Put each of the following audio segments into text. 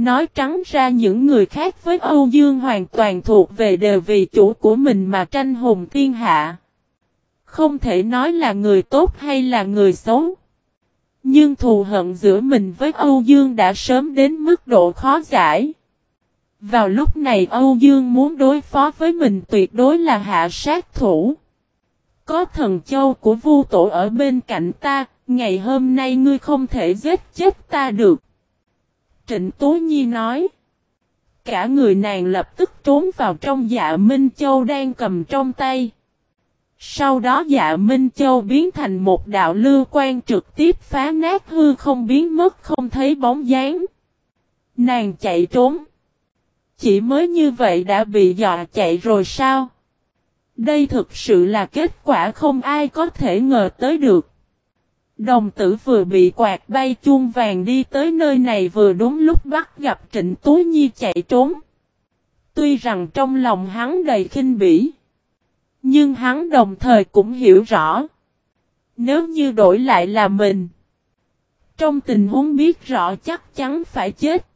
Nói trắng ra những người khác với Âu Dương hoàn toàn thuộc về đều vì chủ của mình mà tranh hùng thiên hạ. Không thể nói là người tốt hay là người xấu. Nhưng thù hận giữa mình với Âu Dương đã sớm đến mức độ khó giải. Vào lúc này Âu Dương muốn đối phó với mình tuyệt đối là hạ sát thủ. Có thần châu của vu tổ ở bên cạnh ta, ngày hôm nay ngươi không thể giết chết ta được. Trịnh Tố Nhi nói. Cả người nàng lập tức trốn vào trong dạ Minh Châu đang cầm trong tay. Sau đó dạ Minh Châu biến thành một đạo lưu quan trực tiếp phá nát hư không biến mất không thấy bóng dáng. Nàng chạy trốn. Chỉ mới như vậy đã bị dọa chạy rồi sao? Đây thực sự là kết quả không ai có thể ngờ tới được. Đồng tử vừa bị quạt bay chuông vàng đi tới nơi này vừa đúng lúc bắt gặp Trịnh Tú Nhi chạy trốn. Tuy rằng trong lòng hắn đầy khinh bỉ. Nhưng hắn đồng thời cũng hiểu rõ. Nếu như đổi lại là mình. Trong tình huống biết rõ chắc chắn phải chết.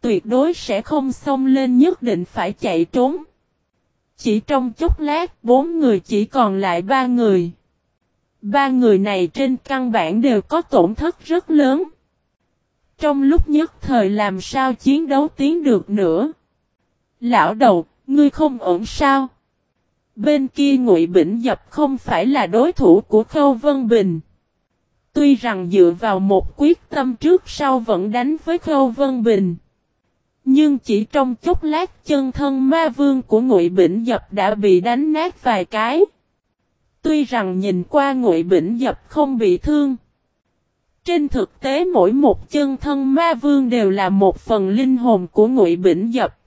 Tuyệt đối sẽ không xông lên nhất định phải chạy trốn. Chỉ trong chốc lát, bốn người chỉ còn lại ba người. Ba người này trên căn bản đều có tổn thất rất lớn. Trong lúc nhất thời làm sao chiến đấu tiến được nữa. Lão đầu, ngươi không ổn sao? Bên kia Ngụy Bỉnh Dập không phải là đối thủ của Khâu Vân Bình. Tuy rằng dựa vào một quyết tâm trước sau vẫn đánh với Khâu Vân Bình. Nhưng chỉ trong chốc lát chân thân ma vương của Ngụy Bỉnh Dập đã bị đánh nát vài cái. Tuy rằng nhìn qua Ngụy Bỉnh Dập không bị thương. Trên thực tế mỗi một chân thân ma vương đều là một phần linh hồn của Ngụy Bỉnh Dập.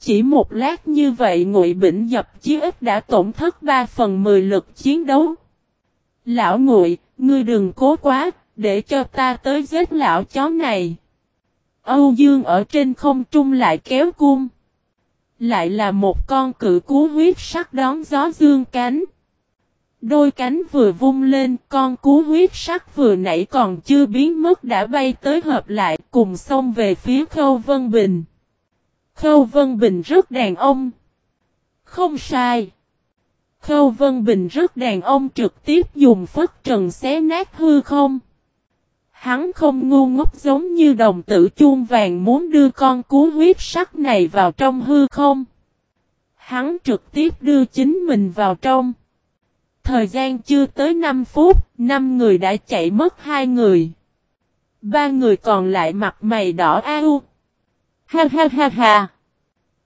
Chỉ một lát như vậy Ngụy Bỉnh Dập chí ít đã tổn thất 3 phần 10 lực chiến đấu. Lão Ngụy, ngươi đừng cố quá, để cho ta tới giết lão chó này. Âu Dương ở trên không trung lại kéo cung. Lại là một con cự cú huyết sắc đón gió dương cánh. Đôi cánh vừa vung lên, con cú huyết sắc vừa nãy còn chưa biến mất đã bay tới hợp lại cùng xông về phía Khâu Vân Bình. Khâu Vân Bình rất đàn ông. Không sai. Khâu Vân Bình rất đàn ông trực tiếp dùng phất trần xé nát hư không. Hắn không ngu ngốc giống như đồng tử chuông vàng muốn đưa con cú huyết sắc này vào trong hư không. Hắn trực tiếp đưa chính mình vào trong. Thời gian chưa tới 5 phút, 5 người đã chạy mất hai người. Ba người còn lại mặt mày đỏ ao. Ha ha ha ha.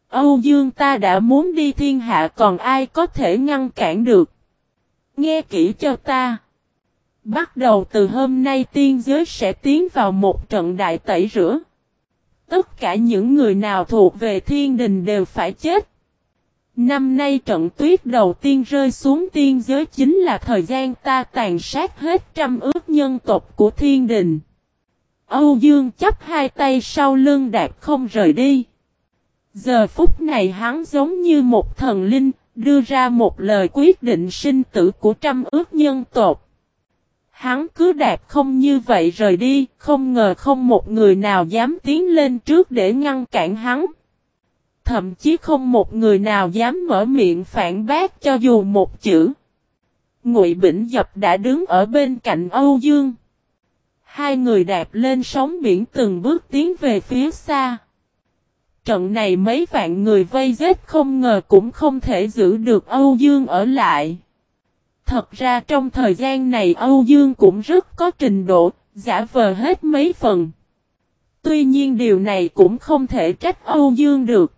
Âu Dương ta đã muốn đi thiên hạ còn ai có thể ngăn cản được. Nghe kỹ cho ta. Bắt đầu từ hôm nay tiên giới sẽ tiến vào một trận đại tẩy rửa. Tất cả những người nào thuộc về thiên đình đều phải chết. Năm nay trận tuyết đầu tiên rơi xuống tiên giới chính là thời gian ta tàn sát hết trăm ước nhân tộc của thiên đình. Âu Dương chấp hai tay sau lưng đạp không rời đi. Giờ phút này hắn giống như một thần linh, đưa ra một lời quyết định sinh tử của trăm ước nhân tộc. Hắn cứ đạp không như vậy rời đi, không ngờ không một người nào dám tiến lên trước để ngăn cản hắn. Thậm chí không một người nào dám mở miệng phản bác cho dù một chữ. Ngụy Bỉnh Dập đã đứng ở bên cạnh Âu Dương. Hai người đạp lên sóng biển từng bước tiến về phía xa. Trận này mấy vạn người vây giết không ngờ cũng không thể giữ được Âu Dương ở lại. Thật ra trong thời gian này Âu Dương cũng rất có trình độ, giả vờ hết mấy phần. Tuy nhiên điều này cũng không thể trách Âu Dương được.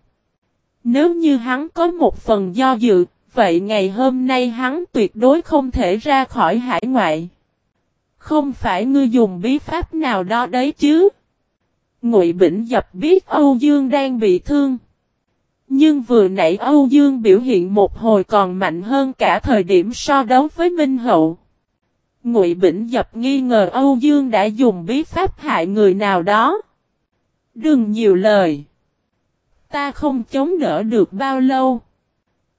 Nếu như hắn có một phần do dự, vậy ngày hôm nay hắn tuyệt đối không thể ra khỏi hải ngoại. Không phải ngươi dùng bí pháp nào đó đấy chứ. Ngụy Bỉnh Dập biết Âu Dương đang bị thương. Nhưng vừa nãy Âu Dương biểu hiện một hồi còn mạnh hơn cả thời điểm so đấu với Minh Hậu. Ngụy Bỉnh Dập nghi ngờ Âu Dương đã dùng bí pháp hại người nào đó. Đừng nhiều lời. Ta không chống đỡ được bao lâu.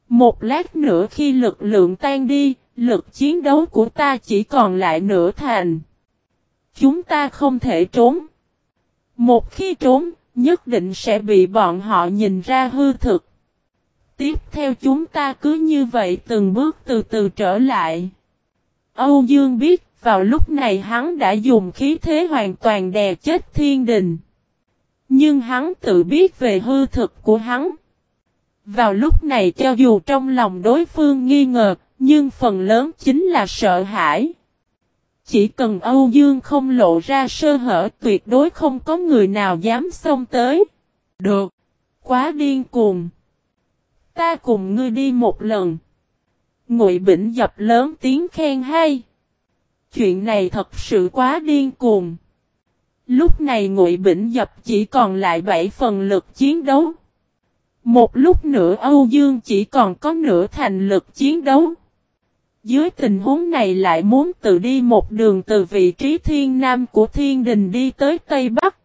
Một lát nữa khi lực lượng tan đi, lực chiến đấu của ta chỉ còn lại nửa thành. Chúng ta không thể trốn. Một khi trốn, nhất định sẽ bị bọn họ nhìn ra hư thực. Tiếp theo chúng ta cứ như vậy từng bước từ từ trở lại. Âu Dương biết vào lúc này hắn đã dùng khí thế hoàn toàn đè chết thiên đình. Nhưng hắn tự biết về hư thực của hắn. Vào lúc này cho dù trong lòng đối phương nghi ngờ, nhưng phần lớn chính là sợ hãi. Chỉ cần Âu Dương không lộ ra sơ hở tuyệt đối không có người nào dám xông tới. Được. Quá điên cuồng. Ta cùng ngươi đi một lần. Ngụy Bỉnh dập lớn tiếng khen hay. Chuyện này thật sự quá điên cuồng. Lúc này Ngụy Bỉnh dập chỉ còn lại 7 phần lực chiến đấu. Một lúc nữa Âu Dương chỉ còn có nửa thành lực chiến đấu. Dưới tình huống này lại muốn tự đi một đường từ vị trí thiên nam của thiên đình đi tới Tây Bắc.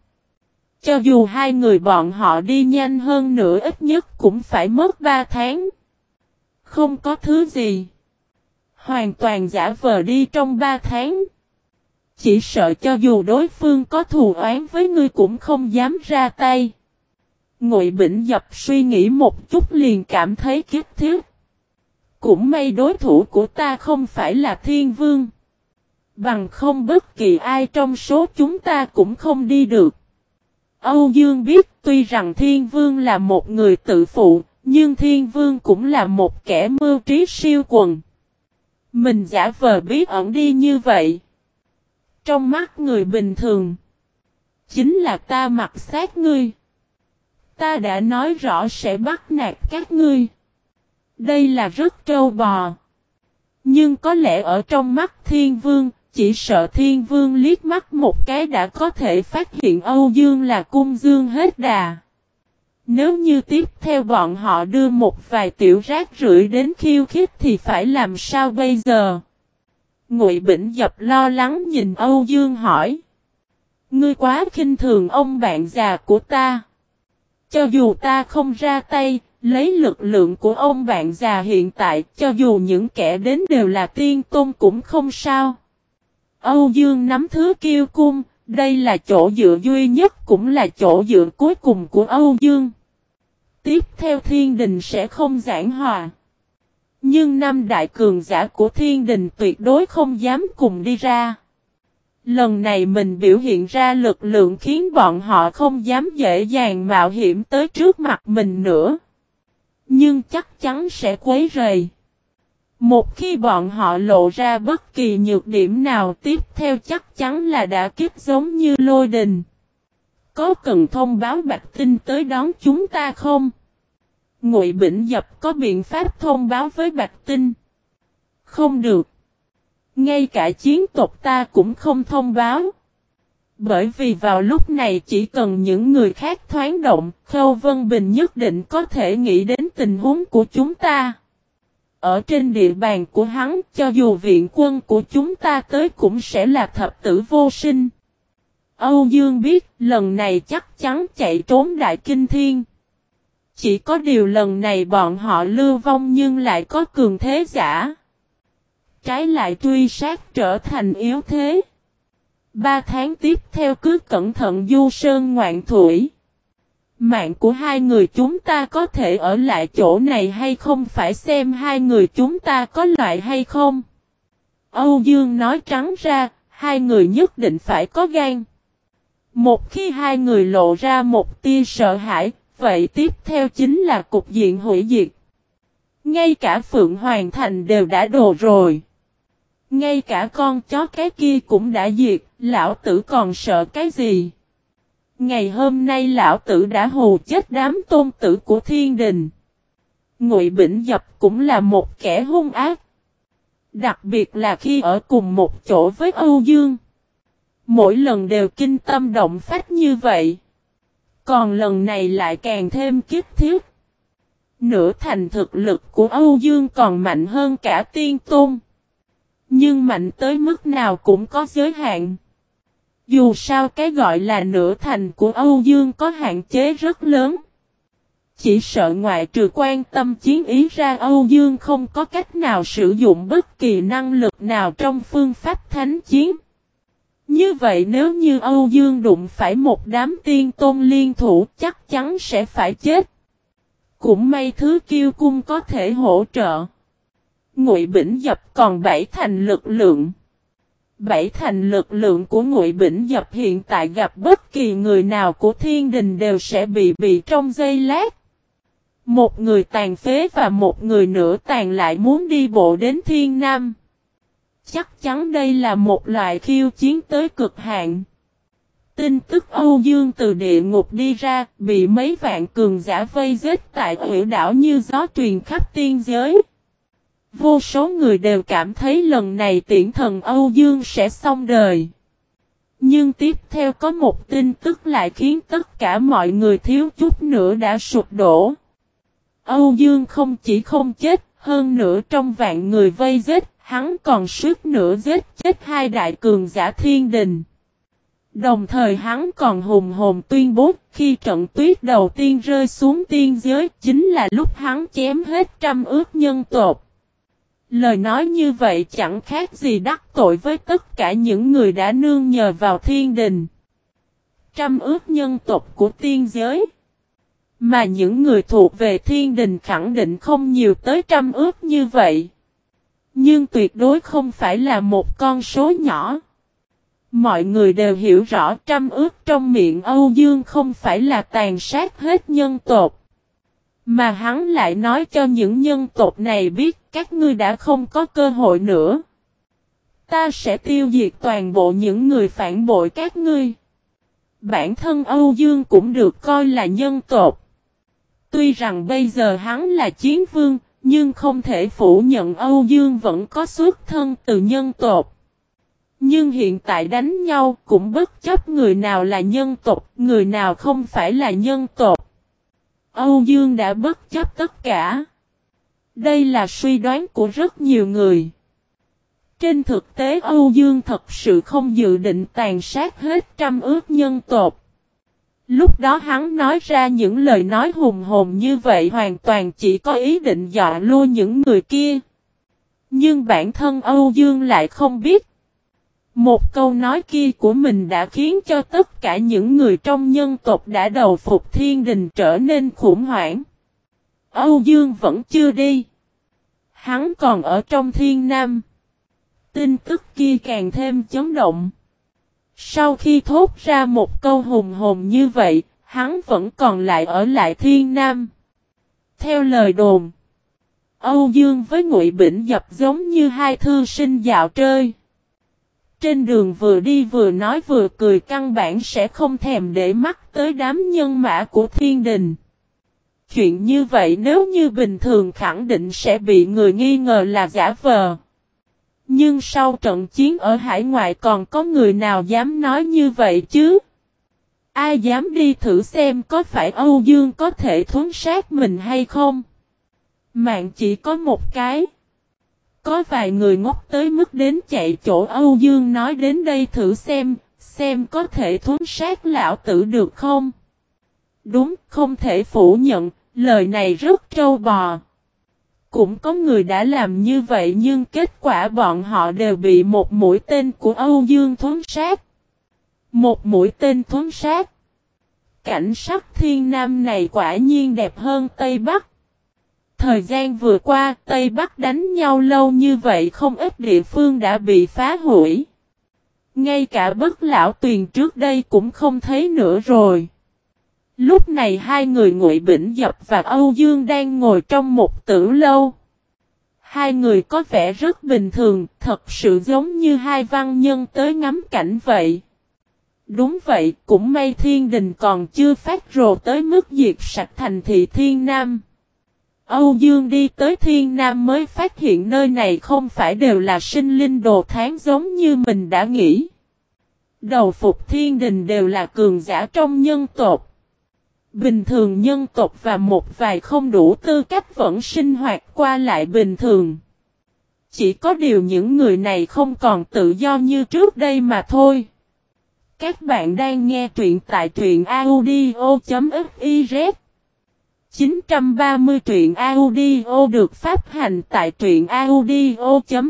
Cho dù hai người bọn họ đi nhanh hơn nữa ít nhất cũng phải mất ba tháng. Không có thứ gì. Hoàn toàn giả vờ đi trong ba tháng. Chỉ sợ cho dù đối phương có thù oán với ngươi cũng không dám ra tay. Ngụy Bỉnh Dập suy nghĩ một chút liền cảm thấy kiếp thiết. Cũng may đối thủ của ta không phải là thiên vương. Bằng không bất kỳ ai trong số chúng ta cũng không đi được. Âu Dương biết tuy rằng thiên vương là một người tự phụ, nhưng thiên vương cũng là một kẻ mưu trí siêu quần. Mình giả vờ bí ẩn đi như vậy. Trong mắt người bình thường, chính là ta mặc sát ngươi. Ta đã nói rõ sẽ bắt nạt các ngươi. Đây là rất trâu bò. Nhưng có lẽ ở trong mắt thiên vương, chỉ sợ thiên vương liếc mắt một cái đã có thể phát hiện Âu Dương là cung dương hết đà. Nếu như tiếp theo bọn họ đưa một vài tiểu rác rưởi đến khiêu khích thì phải làm sao bây giờ? Ngụy Bỉnh Dập lo lắng nhìn Âu Dương hỏi. Ngươi quá khinh thường ông bạn già của ta. Cho dù ta không ra tay, lấy lực lượng của ông bạn già hiện tại, cho dù những kẻ đến đều là tiên tôn cũng không sao. Âu Dương nắm thứ kiêu cung, đây là chỗ dựa duy nhất cũng là chỗ dựa cuối cùng của Âu Dương. Tiếp theo thiên đình sẽ không giảng hòa. Nhưng năm đại cường giả của thiên đình tuyệt đối không dám cùng đi ra. Lần này mình biểu hiện ra lực lượng khiến bọn họ không dám dễ dàng mạo hiểm tới trước mặt mình nữa. Nhưng chắc chắn sẽ quấy rầy. Một khi bọn họ lộ ra bất kỳ nhược điểm nào tiếp theo chắc chắn là đã kiếp giống như lôi đình. Có cần thông báo bạch tinh tới đón chúng ta không? Ngụy Bỉnh Dập có biện pháp thông báo với bạch tinh. Không được. Ngay cả chiến tộc ta cũng không thông báo. Bởi vì vào lúc này chỉ cần những người khác thoáng động, Khâu Vân Bình nhất định có thể nghĩ đến tình huống của chúng ta. Ở trên địa bàn của hắn, cho dù viện quân của chúng ta tới cũng sẽ là thập tử vô sinh. Âu Dương biết lần này chắc chắn chạy trốn Đại Kinh Thiên. Chỉ có điều lần này bọn họ lưu vong nhưng lại có cường thế giả. Trái lại truy sát trở thành yếu thế. Ba tháng tiếp theo cứ cẩn thận du sơn ngoạn thủy. Mạng của hai người chúng ta có thể ở lại chỗ này hay không phải xem hai người chúng ta có loại hay không. Âu Dương nói trắng ra, hai người nhất định phải có gan. Một khi hai người lộ ra một tia sợ hãi, vậy tiếp theo chính là cục diện hủy diệt. Ngay cả Phượng Hoàng Thành đều đã đồ rồi. Ngay cả con chó cái kia cũng đã diệt, lão tử còn sợ cái gì? Ngày hôm nay lão tử đã hù chết đám tôn tử của thiên đình. Ngụy Bỉnh Dập cũng là một kẻ hung ác. Đặc biệt là khi ở cùng một chỗ với Âu Dương. Mỗi lần đều kinh tâm động phách như vậy. Còn lần này lại càng thêm kiếp thiết. Nửa thành thực lực của Âu Dương còn mạnh hơn cả tiên tôn. Nhưng mạnh tới mức nào cũng có giới hạn. Dù sao cái gọi là nửa thành của Âu Dương có hạn chế rất lớn. Chỉ sợ ngoại trừ quan tâm chiến ý ra Âu Dương không có cách nào sử dụng bất kỳ năng lực nào trong phương pháp thánh chiến. Như vậy nếu như Âu Dương đụng phải một đám tiên tôn liên thủ, chắc chắn sẽ phải chết. Cũng may thứ kiêu cung có thể hỗ trợ. Ngụy Bỉnh Dập còn bảy thành lực lượng. Bảy thành lực lượng của Ngụy Bỉnh Dập hiện tại gặp bất kỳ người nào của thiên đình đều sẽ bị bị trong giây lát. Một người tàn phế và một người nửa tàn lại muốn đi bộ đến thiên nam. Chắc chắn đây là một loại khiêu chiến tới cực hạn. Tin tức Âu Dương từ địa ngục đi ra, bị mấy vạn cường giả vây giết tại huyện đảo như gió truyền khắp tiên giới. Vô số người đều cảm thấy lần này tiễn thần Âu Dương sẽ xong đời. Nhưng tiếp theo có một tin tức lại khiến tất cả mọi người thiếu chút nữa đã sụp đổ. Âu Dương không chỉ không chết, hơn nữa trong vạn người vây giết, hắn còn suốt nữa giết chết hai đại cường giả thiên đình. Đồng thời hắn còn hùng hồn tuyên bố khi trận tuyết đầu tiên rơi xuống tiên giới chính là lúc hắn chém hết trăm ước nhân tột. Lời nói như vậy chẳng khác gì đắc tội với tất cả những người đã nương nhờ vào thiên đình. Trăm ước nhân tộc của tiên giới. Mà những người thuộc về thiên đình khẳng định không nhiều tới trăm ước như vậy. Nhưng tuyệt đối không phải là một con số nhỏ. Mọi người đều hiểu rõ trăm ước trong miệng Âu Dương không phải là tàn sát hết nhân tộc. Mà hắn lại nói cho những nhân tộc này biết các ngươi đã không có cơ hội nữa. Ta sẽ tiêu diệt toàn bộ những người phản bội các ngươi. Bản thân Âu Dương cũng được coi là nhân tộc. Tuy rằng bây giờ hắn là chiến vương, nhưng không thể phủ nhận Âu Dương vẫn có xuất thân từ nhân tộc. Nhưng hiện tại đánh nhau cũng bất chấp người nào là nhân tộc, người nào không phải là nhân tộc. Âu Dương đã bất chấp tất cả. Đây là suy đoán của rất nhiều người. Trên thực tế Âu Dương thật sự không dự định tàn sát hết trăm ước nhân tộc. Lúc đó hắn nói ra những lời nói hùng hồn như vậy hoàn toàn chỉ có ý định dọa lua những người kia. Nhưng bản thân Âu Dương lại không biết. Một câu nói kia của mình đã khiến cho tất cả những người trong nhân tộc đã đầu phục thiên đình trở nên khủng hoảng. Âu Dương vẫn chưa đi. Hắn còn ở trong thiên nam. Tin tức kia càng thêm chấn động. Sau khi thốt ra một câu hùng hồn như vậy, hắn vẫn còn lại ở lại thiên nam. Theo lời đồn, Âu Dương với Ngụy Bỉnh Dập giống như hai thư sinh dạo chơi. Trên đường vừa đi vừa nói vừa cười căn bản sẽ không thèm để mắt tới đám nhân mã của thiên đình. Chuyện như vậy nếu như bình thường khẳng định sẽ bị người nghi ngờ là giả vờ. Nhưng sau trận chiến ở hải ngoại còn có người nào dám nói như vậy chứ? Ai dám đi thử xem có phải Âu Dương có thể thuấn sát mình hay không? Mạng chỉ có một cái. Có vài người ngốc tới mức đến chạy chỗ Âu Dương nói đến đây thử xem, xem có thể thuấn sát lão tử được không? Đúng, không thể phủ nhận, lời này rất trâu bò. Cũng có người đã làm như vậy nhưng kết quả bọn họ đều bị một mũi tên của Âu Dương thuấn sát. Một mũi tên thuấn sát. Cảnh sắc thiên nam này quả nhiên đẹp hơn Tây Bắc. Thời gian vừa qua, Tây Bắc đánh nhau lâu như vậy không ít địa phương đã bị phá hủy. Ngay cả bất lão tuyền trước đây cũng không thấy nữa rồi. Lúc này hai người Ngụy Bỉnh Dập và Âu Dương đang ngồi trong một tử lâu. Hai người có vẻ rất bình thường, thật sự giống như hai văn nhân tới ngắm cảnh vậy. Đúng vậy, cũng may thiên đình còn chưa phát rồ tới mức diệt sạch thành thị thiên nam. Âu Dương đi tới thiên nam mới phát hiện nơi này không phải đều là sinh linh đồ tháng giống như mình đã nghĩ. Đầu phục thiên đình đều là cường giả trong nhân tộc. Bình thường nhân tộc và một vài không đủ tư cách vẫn sinh hoạt qua lại bình thường. Chỉ có điều những người này không còn tự do như trước đây mà thôi. Các bạn đang nghe truyện tại truyện audio.fiz 930 truyện audio được phát hành tại truyện audio.fiz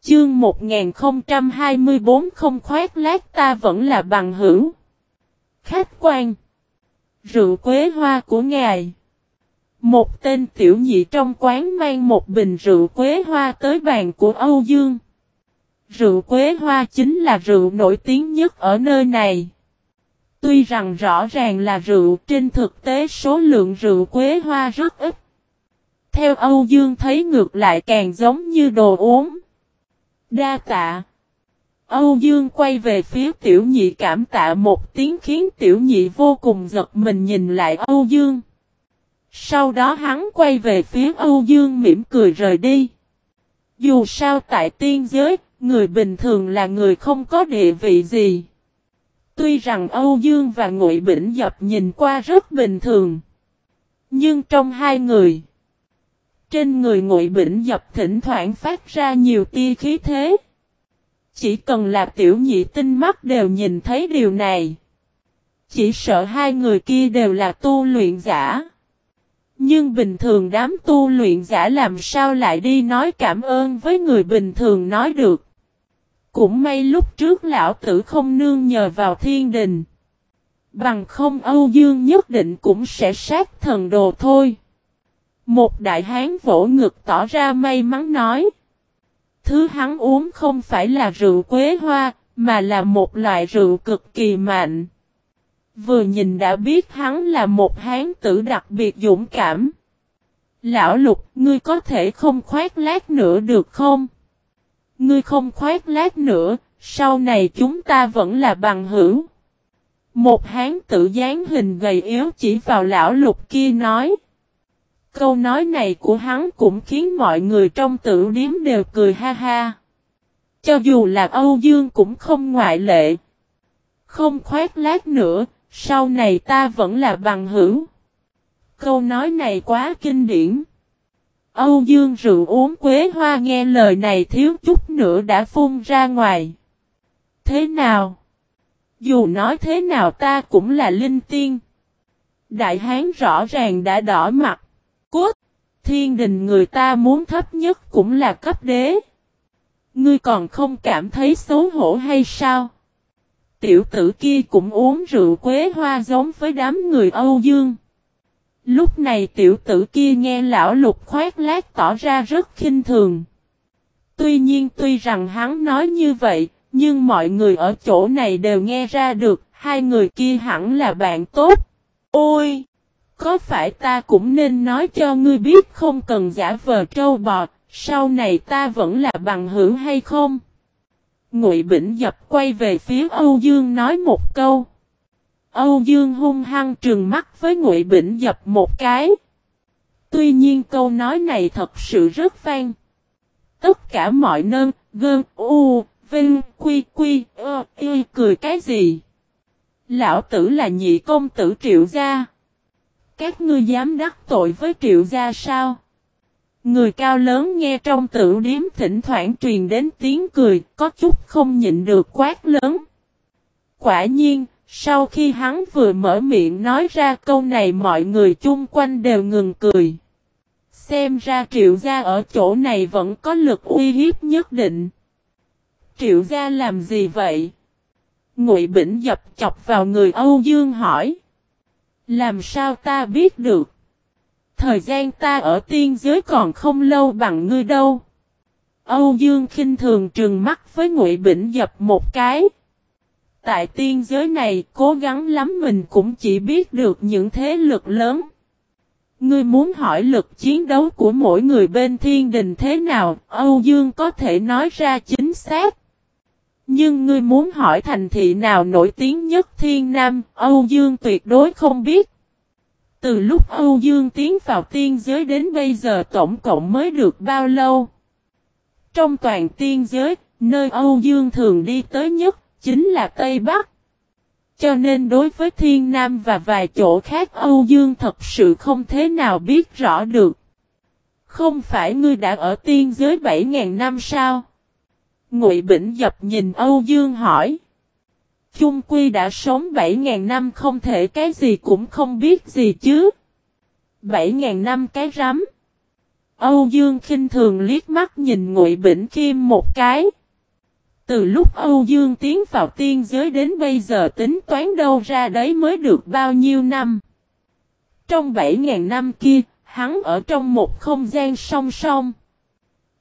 Chương 1024 không khoét lát ta vẫn là bằng hữu. Khách quan. Rượu quế hoa của ngài. Một tên tiểu nhị trong quán mang một bình rượu quế hoa tới bàn của Âu Dương. Rượu quế hoa chính là rượu nổi tiếng nhất ở nơi này. Tuy rằng rõ ràng là rượu, trên thực tế số lượng rượu quế hoa rất ít. Theo Âu Dương thấy ngược lại càng giống như đồ uống. Đa tạ. Âu Dương quay về phía tiểu nhị cảm tạ một tiếng khiến tiểu nhị vô cùng giật mình nhìn lại Âu Dương. Sau đó hắn quay về phía Âu Dương mỉm cười rời đi. Dù sao tại tiên giới, người bình thường là người không có địa vị gì. Tuy rằng Âu Dương và Ngụy Bỉnh Dập nhìn qua rất bình thường. Nhưng trong hai người, trên người Ngụy Bỉnh Dập thỉnh thoảng phát ra nhiều tia khí thế. Chỉ cần là tiểu nhị tinh mắt đều nhìn thấy điều này. Chỉ sợ hai người kia đều là tu luyện giả. Nhưng bình thường đám tu luyện giả làm sao lại đi nói cảm ơn với người bình thường nói được. Cũng may lúc trước lão tử không nương nhờ vào thiên đình. Bằng không Âu Dương nhất định cũng sẽ sát thần đồ thôi. Một đại hán vỗ ngực tỏ ra may mắn nói. Thứ hắn uống không phải là rượu quế hoa, mà là một loại rượu cực kỳ mạnh. Vừa nhìn đã biết hắn là một hán tử đặc biệt dũng cảm. Lão lục, ngươi có thể không khoát lát nữa được không? Ngươi không khoát lát nữa, sau này chúng ta vẫn là bằng hữu. Một hán tử dáng hình gầy yếu chỉ vào lão lục kia nói. Câu nói này của hắn cũng khiến mọi người trong tử điếm đều cười ha ha. Cho dù là Âu Dương cũng không ngoại lệ. Không khoét lát nữa, sau này ta vẫn là bằng hữu. Câu nói này quá kinh điển. Âu Dương rượu uống quế hoa nghe lời này thiếu chút nữa đã phun ra ngoài. Thế nào? Dù nói thế nào ta cũng là linh tiên. Đại hán rõ ràng đã đỏ mặt. Cốt! Thiên đình người ta muốn thấp nhất cũng là cấp đế. Ngươi còn không cảm thấy xấu hổ hay sao? Tiểu tử kia cũng uống rượu quế hoa giống với đám người Âu Dương. Lúc này tiểu tử kia nghe lão lục khoát lát tỏ ra rất khinh thường. Tuy nhiên tuy rằng hắn nói như vậy, nhưng mọi người ở chỗ này đều nghe ra được, hai người kia hẳn là bạn tốt. Ôi! Có phải ta cũng nên nói cho ngươi biết không cần giả vờ trâu bò, sau này ta vẫn là bằng hữu hay không? Ngụy Bỉnh Dập quay về phía Âu Dương nói một câu. Âu Dương hung hăng trừng mắt với Ngụy Bỉnh Dập một cái. Tuy nhiên câu nói này thật sự rất vang. Tất cả mọi nơn, gơn, u, vinh, quy, quy, ơ, y, cười cái gì? Lão tử là nhị công tử triệu gia. Các ngươi dám đắc tội với triệu gia sao? Người cao lớn nghe trong tử điếm thỉnh thoảng truyền đến tiếng cười, có chút không nhịn được quát lớn. Quả nhiên, sau khi hắn vừa mở miệng nói ra câu này mọi người chung quanh đều ngừng cười. Xem ra triệu gia ở chỗ này vẫn có lực uy hiếp nhất định. Triệu gia làm gì vậy? Ngụy Bỉnh dập chọc vào người Âu Dương hỏi. Làm sao ta biết được? Thời gian ta ở tiên giới còn không lâu bằng ngươi đâu. Âu Dương khinh thường trừng mắt với Ngụy Bỉnh dập một cái. Tại tiên giới này cố gắng lắm mình cũng chỉ biết được những thế lực lớn. Ngươi muốn hỏi lực chiến đấu của mỗi người bên thiên đình thế nào, Âu Dương có thể nói ra chính xác. Nhưng ngươi muốn hỏi thành thị nào nổi tiếng nhất thiên nam, Âu Dương tuyệt đối không biết. Từ lúc Âu Dương tiến vào tiên giới đến bây giờ tổng cộng mới được bao lâu? Trong toàn tiên giới, nơi Âu Dương thường đi tới nhất, chính là Tây Bắc. Cho nên đối với Thiên Nam và vài chỗ khác Âu Dương thật sự không thế nào biết rõ được. Không phải ngươi đã ở tiên giới 7.000 năm sao? Ngụy Bỉnh Dập nhìn Âu Dương hỏi. Chung Quy đã sống 7.000 năm không thể cái gì cũng không biết gì chứ. 7.000 năm cái rắm. Âu Dương khinh thường liếc mắt nhìn Ngụy Bỉnh Kim một cái. Từ lúc Âu Dương tiến vào tiên giới đến bây giờ tính toán đâu ra đấy mới được bao nhiêu năm. Trong 7.000 năm kia, hắn ở trong một không gian song song.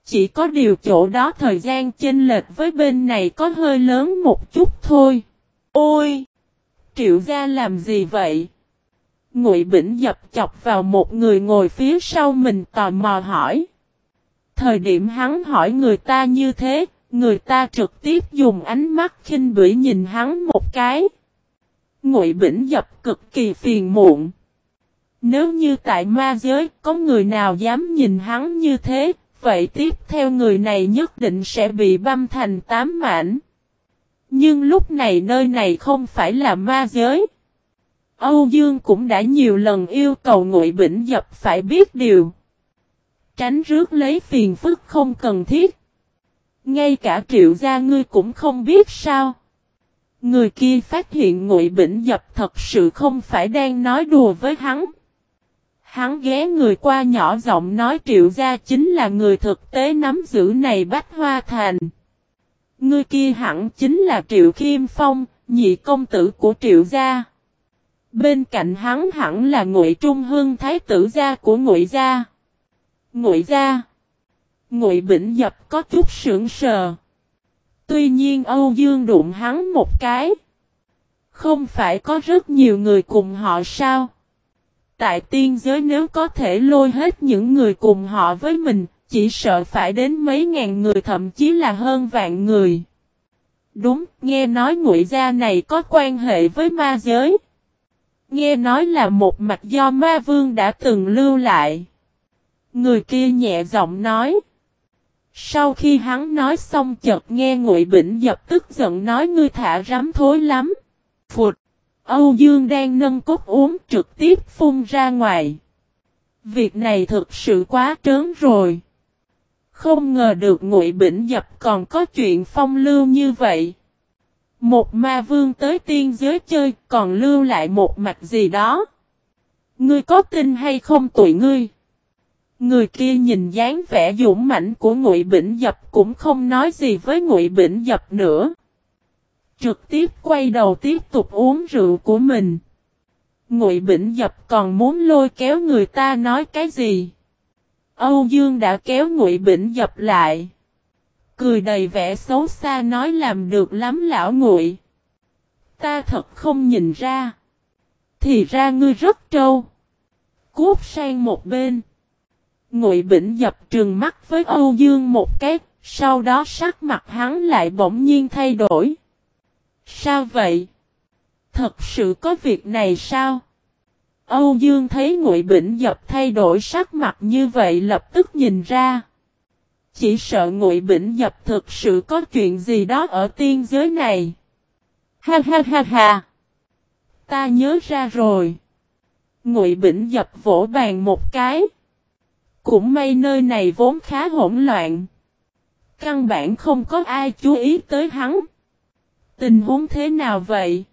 Chỉ có điều chỗ đó thời gian chênh lệch với bên này có hơi lớn một chút thôi. Ôi! Triệu gia làm gì vậy? Ngụy Bỉnh dập chọc vào một người ngồi phía sau mình tò mò hỏi. Thời điểm hắn hỏi người ta như thế, người ta trực tiếp dùng ánh mắt khinh bỉ nhìn hắn một cái. Ngụy Bỉnh dập cực kỳ phiền muộn. Nếu như tại ma giới có người nào dám nhìn hắn như thế, vậy tiếp theo người này nhất định sẽ bị băm thành tám mảnh. Nhưng lúc này nơi này không phải là ma giới. Âu Dương cũng đã nhiều lần yêu cầu Ngụy Bỉnh Dập phải biết điều. Tránh rước lấy phiền phức không cần thiết. Ngay cả triệu gia ngươi cũng không biết sao. Người kia phát hiện Ngụy Bỉnh Dập thật sự không phải đang nói đùa với hắn. Hắn ghé người qua nhỏ giọng nói triệu gia chính là người thực tế nắm giữ này bách hoa thành. Người kia hẳn chính là triệu khiêm phong, nhị công tử của triệu gia. Bên cạnh hắn hẳn là ngụy trung hương thái tử gia của ngụy gia. Ngụy gia. Ngụy Bỉnh Dập có chút sững sờ. Tuy nhiên Âu Dương đụng hắn một cái. Không phải có rất nhiều người cùng họ sao? Tại tiên giới nếu có thể lôi hết những người cùng họ với mình, chỉ sợ phải đến mấy ngàn người thậm chí là hơn vạn người. Đúng, nghe nói ngụy gia này có quan hệ với ma giới. Nghe nói là một mạch do ma vương đã từng lưu lại. Người kia nhẹ giọng nói. Sau khi hắn nói xong chợt nghe ngụy bỉnh dập tức giận nói ngươi thả rắm thối lắm. Phụt! Âu Dương đang nâng cốc uống trực tiếp phun ra ngoài. Việc này thực sự quá trớn rồi. Không ngờ được ngụy bỉnh dập còn có chuyện phong lưu như vậy. Một ma vương tới tiên giới chơi còn lưu lại một mặt gì đó. Ngươi có tin hay không tụi ngươi? Người kia nhìn dáng vẻ dũng mãnh của Ngụy Bỉnh Dập cũng không nói gì với Ngụy Bỉnh Dập nữa. Trực tiếp quay đầu tiếp tục uống rượu của mình. Ngụy Bỉnh Dập còn muốn lôi kéo người ta nói cái gì? Âu Dương đã kéo Ngụy Bỉnh Dập lại. Cười đầy vẻ xấu xa nói làm được lắm lão Ngụy. Ta thật không nhìn ra. Thì ra ngươi rất trâu. Cút sang một bên. Ngụy Bỉnh dập trừng mắt với Âu Dương một cái, sau đó sắc mặt hắn lại bỗng nhiên thay đổi. Sao vậy? Thật sự có việc này sao? Âu Dương thấy Ngụy Bỉnh dập thay đổi sắc mặt như vậy lập tức nhìn ra. Chỉ sợ Ngụy Bỉnh dập thực sự có chuyện gì đó ở tiên giới này. Ha ha ha ha! Ta nhớ ra rồi. Ngụy Bỉnh dập vỗ bàn một cái. Cũng may nơi này vốn khá hỗn loạn. Căn bản không có ai chú ý tới hắn. Tình huống thế nào vậy?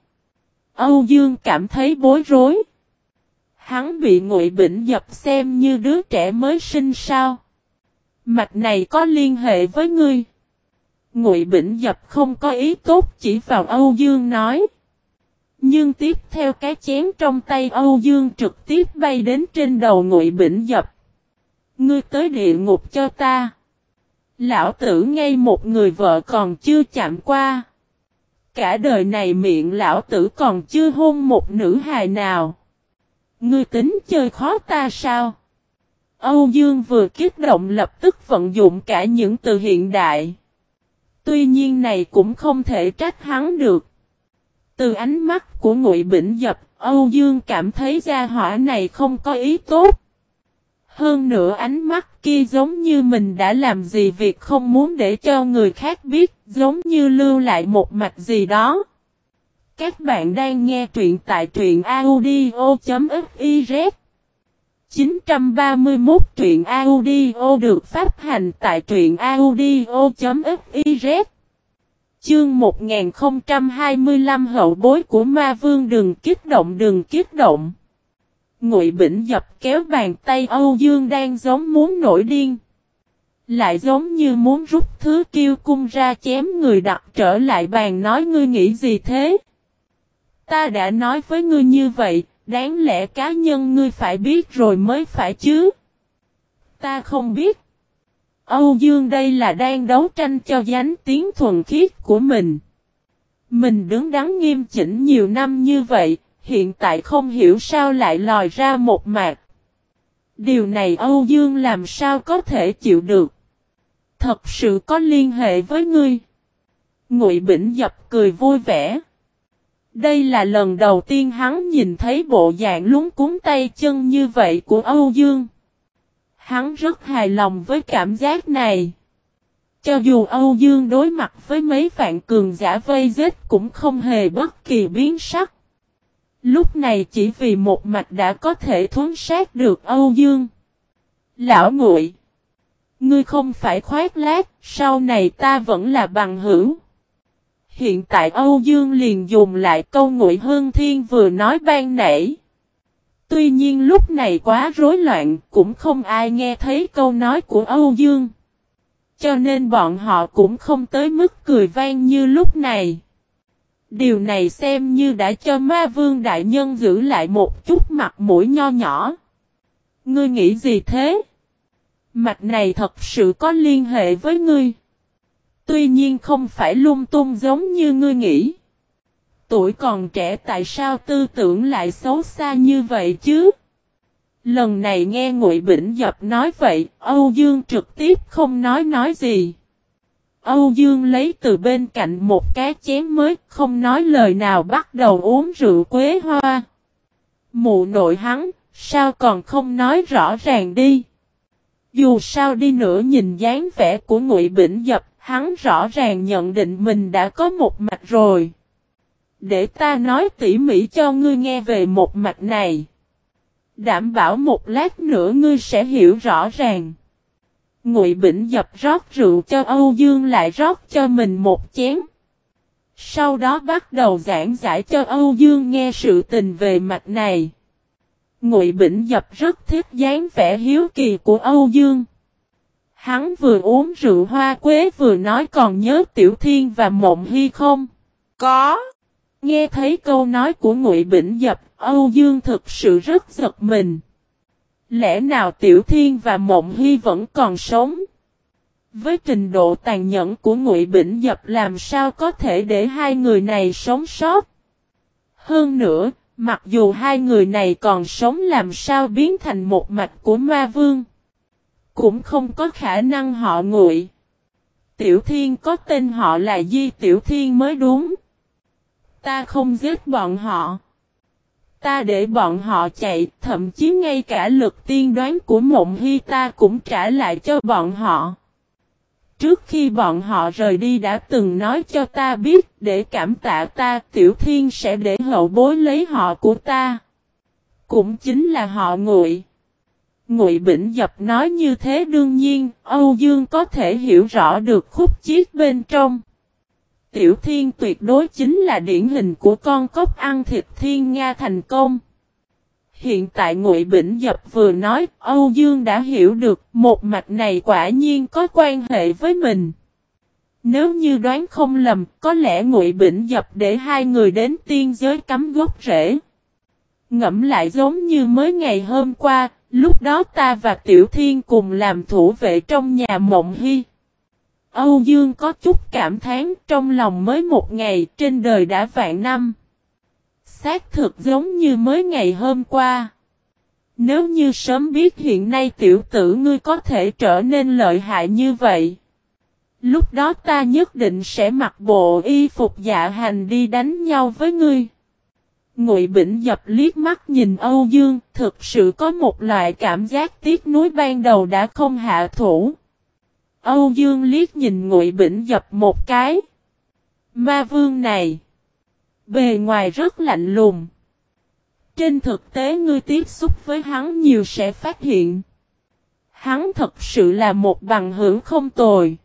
Âu Dương cảm thấy bối rối. Hắn bị ngụy Bỉnh dập xem như đứa trẻ mới sinh sao. Mạch này có liên hệ với ngươi. Ngụy Bỉnh dập không có ý tốt chỉ vào Âu Dương nói. Nhưng tiếp theo cái chén trong tay Âu Dương trực tiếp bay đến trên đầu ngụy Bỉnh dập. Ngươi tới địa ngục cho ta. Lão tử ngay một người vợ còn chưa chạm qua. Cả đời này miệng lão tử còn chưa hôn một nữ hài nào. Ngươi tính chơi khó ta sao? Âu Dương vừa kích động lập tức vận dụng cả những từ hiện đại. Tuy nhiên này cũng không thể trách hắn được. Từ ánh mắt của Ngụy Bỉnh Dập, Âu Dương cảm thấy gia hỏa này không có ý tốt. Hơn nữa ánh mắt kia giống như mình đã làm gì việc không muốn để cho người khác biết, giống như lưu lại một mạch gì đó. Các bạn đang nghe truyện tại truyện audio.fiz 931 truyện audio được phát hành tại truyện audio.fiz Chương 1025 hậu bối của ma vương đừng kích động đừng kích động. Ngụy Bỉnh dập kéo bàn tay Âu Dương đang giống muốn nổi điên. Lại giống như muốn rút thứ kiêu cung ra chém người đặt trở lại bàn nói ngươi nghĩ gì thế? Ta đã nói với ngươi như vậy, đáng lẽ cá nhân ngươi phải biết rồi mới phải chứ? Ta không biết. Âu Dương đây là đang đấu tranh cho dánh tiếng thuần khiết của mình. Mình đứng đắn nghiêm chỉnh nhiều năm như vậy, hiện tại không hiểu sao lại lòi ra một mạc. Điều này Âu Dương làm sao có thể chịu được. Thật sự có liên hệ với ngươi. Ngụy Bỉnh dập cười vui vẻ. Đây là lần đầu tiên hắn nhìn thấy bộ dạng lúng cúng tay chân như vậy của Âu Dương. Hắn rất hài lòng với cảm giác này. Cho dù Âu Dương đối mặt với mấy vạn cường giả vây giết cũng không hề bất kỳ biến sắc. Lúc này chỉ vì một mạch đã có thể thuấn sát được Âu Dương. Lão ngụy Ngươi không phải khoát lát, sau này ta vẫn là bằng hữu. Hiện tại Âu Dương liền dùng lại câu ngụy hương thiên vừa nói ban nãy. Tuy nhiên lúc này quá rối loạn, cũng không ai nghe thấy câu nói của Âu Dương. Cho nên bọn họ cũng không tới mức cười vang như lúc này. Điều này xem như đã cho ma vương đại nhân giữ lại một chút mặt mũi nho nhỏ. Ngươi nghĩ gì thế? Mạch này thật sự có liên hệ với ngươi. Tuy nhiên không phải lung tung giống như ngươi nghĩ. Tuổi còn trẻ tại sao tư tưởng lại xấu xa như vậy chứ? Lần này nghe Ngụy Bỉnh Dập nói vậy, Âu Dương trực tiếp không nói nói gì. Âu Dương lấy từ bên cạnh một cái chén mới, không nói lời nào bắt đầu uống rượu quế hoa. Mụ nội hắn, sao còn không nói rõ ràng đi? Dù sao đi nữa nhìn dáng vẻ của Ngụy Bỉnh Dập, hắn rõ ràng nhận định mình đã có một mạch rồi. Để ta nói tỉ mỉ cho ngươi nghe về một mạch này. Đảm bảo một lát nữa ngươi sẽ hiểu rõ ràng. Ngụy Bỉnh dập rót rượu cho Âu Dương lại rót cho mình một chén. Sau đó bắt đầu giảng giải cho Âu Dương nghe sự tình về mạch này. Ngụy Bỉnh dập rất thích dáng vẻ hiếu kỳ của Âu Dương. Hắn vừa uống rượu hoa quế vừa nói còn nhớ Tiểu Thiên và Mộng Hy không? Có. Nghe thấy câu nói của Ngụy Bỉnh Dập, Âu Dương thực sự rất giật mình. Lẽ nào Tiểu Thiên và Mộng Hy vẫn còn sống? Với trình độ tàn nhẫn của Ngụy Bỉnh Dập làm sao có thể để hai người này sống sót? Hơn nữa, mặc dù hai người này còn sống làm sao biến thành một mạch của ma vương? Cũng không có khả năng họ Ngụy. Tiểu Thiên có tên họ là Di Tiểu Thiên mới đúng. Ta không giết bọn họ. Ta để bọn họ chạy, thậm chí ngay cả lực tiên đoán của mộng hy ta cũng trả lại cho bọn họ. Trước khi bọn họ rời đi đã từng nói cho ta biết để cảm tạ ta tiểu thiên sẽ để hậu bối lấy họ của ta. Cũng chính là họ ngụy. Ngụy Bỉnh Dập nói như thế đương nhiên Âu Dương có thể hiểu rõ được khúc chiết bên trong. Tiểu Thiên tuyệt đối chính là điển hình của con cốc ăn thịt thiên Nga thành công. Hiện tại Ngụy Bỉnh Dập vừa nói, Âu Dương đã hiểu được một mạch này quả nhiên có quan hệ với mình. Nếu như đoán không lầm, có lẽ Ngụy Bỉnh Dập để hai người đến tiên giới cắm gốc rễ. Ngẫm lại giống như mới ngày hôm qua, lúc đó ta và Tiểu Thiên cùng làm thủ vệ trong nhà Mộng Hy. Âu Dương có chút cảm thán trong lòng mới một ngày trên đời đã vạn năm. Xác thực giống như mới ngày hôm qua. Nếu như sớm biết hiện nay tiểu tử ngươi có thể trở nên lợi hại như vậy. Lúc đó ta nhất định sẽ mặc bộ y phục dạ hành đi đánh nhau với ngươi. Ngụy Bỉnh dập liếc mắt nhìn Âu Dương, thực sự có một loại cảm giác tiếc nuối ban đầu đã không hạ thủ. Âu Dương liếc nhìn Ngụy Bỉnh dập một cái. Ma vương này. Bề ngoài rất lạnh lùng. Trên thực tế ngươi tiếp xúc với hắn nhiều sẽ phát hiện. Hắn thật sự là một bằng hữu không tồi.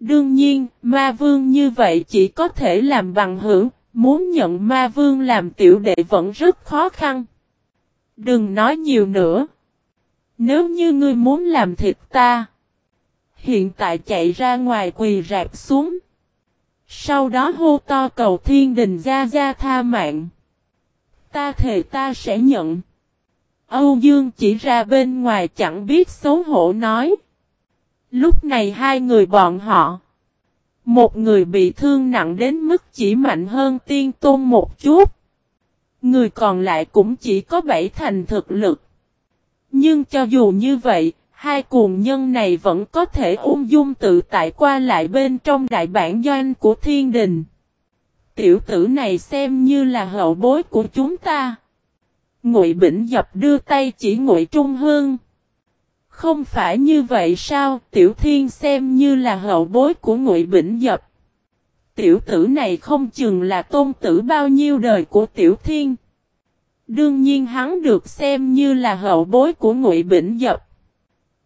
Đương nhiên, ma vương như vậy chỉ có thể làm bằng hữu, muốn nhận ma vương làm tiểu đệ vẫn rất khó khăn. Đừng nói nhiều nữa. Nếu như ngươi muốn làm thịt ta. Hiện tại chạy ra ngoài quỳ rạp xuống. Sau đó hô to cầu thiên đình ra ra tha mạng. Ta thề ta sẽ nhận. Âu Dương chỉ ra bên ngoài chẳng biết xấu hổ nói. Lúc này hai người bọn họ. Một người bị thương nặng đến mức chỉ mạnh hơn tiên tôn một chút. Người còn lại cũng chỉ có bảy thành thực lực. Nhưng cho dù như vậy, hai cuồng nhân này vẫn có thể ung dung tự tại qua lại bên trong đại bản doanh của thiên đình. Tiểu tử này xem như là hậu bối của chúng ta. Ngụy Bỉnh Dập đưa tay chỉ Ngụy Trung Hương. Không phải như vậy sao, Tiểu Thiên xem như là hậu bối của Ngụy Bỉnh Dập. Tiểu tử này không chừng là tôn tử bao nhiêu đời của Tiểu Thiên. Đương nhiên hắn được xem như là hậu bối của Ngụy Bỉnh Dập.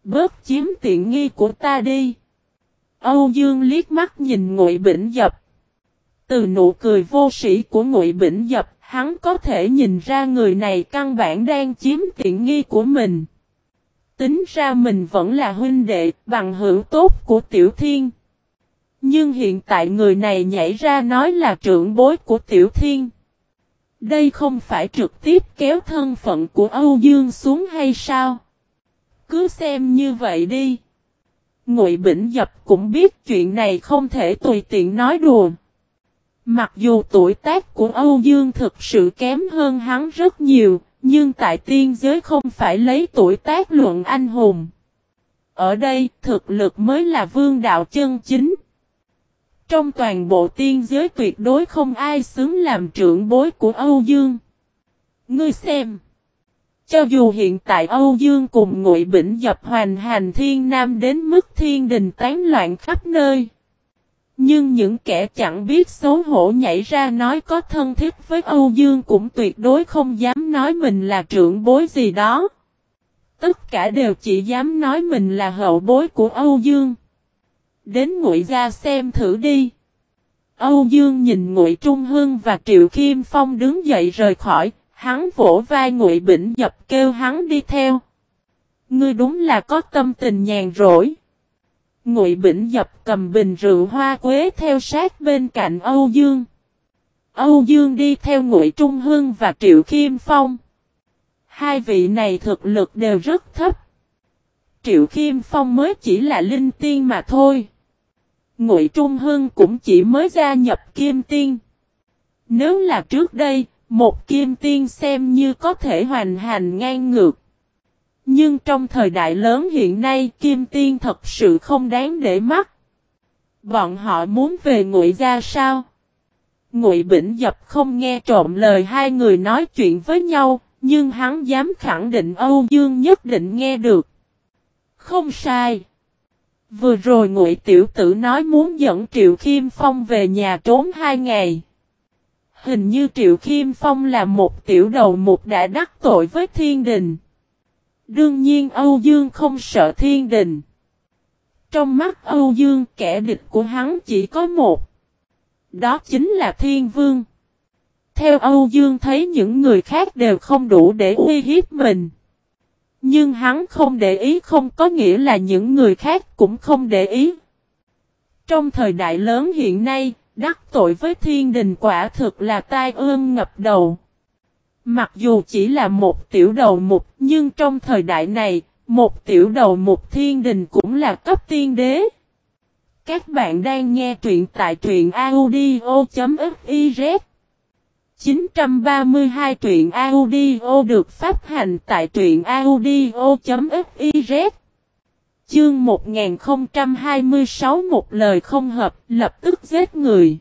Bớt chiếm tiện nghi của ta đi. Âu Dương liếc mắt nhìn Ngụy Bỉnh Dập. Từ nụ cười vô sĩ của Ngụy Bỉnh Dập, hắn có thể nhìn ra người này căn bản đang chiếm tiện nghi của mình. Tính ra mình vẫn là huynh đệ, bằng hữu tốt của Tiểu Thiên. Nhưng hiện tại người này nhảy ra nói là trưởng bối của Tiểu Thiên. Đây không phải trực tiếp kéo thân phận của Âu Dương xuống hay sao? Cứ xem như vậy đi. Ngụy Bỉnh Dập cũng biết chuyện này không thể tùy tiện nói đùa. Mặc dù tuổi tác của Âu Dương thực sự kém hơn hắn rất nhiều, nhưng tại tiên giới không phải lấy tuổi tác luận anh hùng. Ở đây, thực lực mới là vương đạo chân chính. Trong toàn bộ tiên giới tuyệt đối không ai xứng làm trưởng bối của Âu Dương. Ngươi xem. Cho dù hiện tại Âu Dương cùng Ngụy Bỉnh dập hoàn hành thiên nam đến mức thiên đình tán loạn khắp nơi. Nhưng những kẻ chẳng biết xấu hổ nhảy ra nói có thân thiết với Âu Dương cũng tuyệt đối không dám nói mình là trưởng bối gì đó. Tất cả đều chỉ dám nói mình là hậu bối của Âu Dương. Đến ngụy ra xem thử đi. Âu Dương nhìn ngụy Trung Hưng và Triệu Kim Phong đứng dậy rời khỏi, hắn vỗ vai ngụy Bỉnh dập kêu hắn đi theo. Ngươi đúng là có tâm tình nhàn rỗi. Ngụy Bỉnh dập cầm bình rượu hoa quế theo sát bên cạnh Âu Dương. Âu Dương đi theo Ngụy Trung Hưng và Triệu Khiêm Phong. Hai vị này thực lực đều rất thấp. Triệu Khiêm Phong mới chỉ là linh tiên mà thôi. Ngụy Trung Hưng cũng chỉ mới gia nhập Kim Tiên. Nếu là trước đây, một Kim Tiên xem như có thể hoàn hành ngang ngược. Nhưng trong thời đại lớn hiện nay Kim Tiên thật sự không đáng để mắt. Bọn họ muốn về ngụy ra sao? Ngụy Bỉnh Dập không nghe trộm lời hai người nói chuyện với nhau, nhưng hắn dám khẳng định Âu Dương nhất định nghe được. Không sai. Vừa rồi Ngụy Tiểu Tử nói muốn dẫn Triệu Khiêm Phong về nhà trốn hai ngày. Hình như Triệu Khiêm Phong là một tiểu đầu mục đã đắc tội với thiên đình. Đương nhiên Âu Dương không sợ thiên đình. Trong mắt Âu Dương kẻ địch của hắn chỉ có một. Đó chính là thiên vương. Theo Âu Dương thấy những người khác đều không đủ để uy hiếp mình. Nhưng hắn không để ý không có nghĩa là những người khác cũng không để ý. Trong thời đại lớn hiện nay, đắc tội với thiên đình quả thực là tai ương ngập đầu. Mặc dù chỉ là một tiểu đầu mục, nhưng trong thời đại này, một tiểu đầu mục thiên đình cũng là cấp tiên đế. Các bạn đang nghe truyện tại truyện audio.fiz 932 truyện audio được phát hành tại truyện audio.fiz Chương 1026 một lời không hợp lập tức giết người.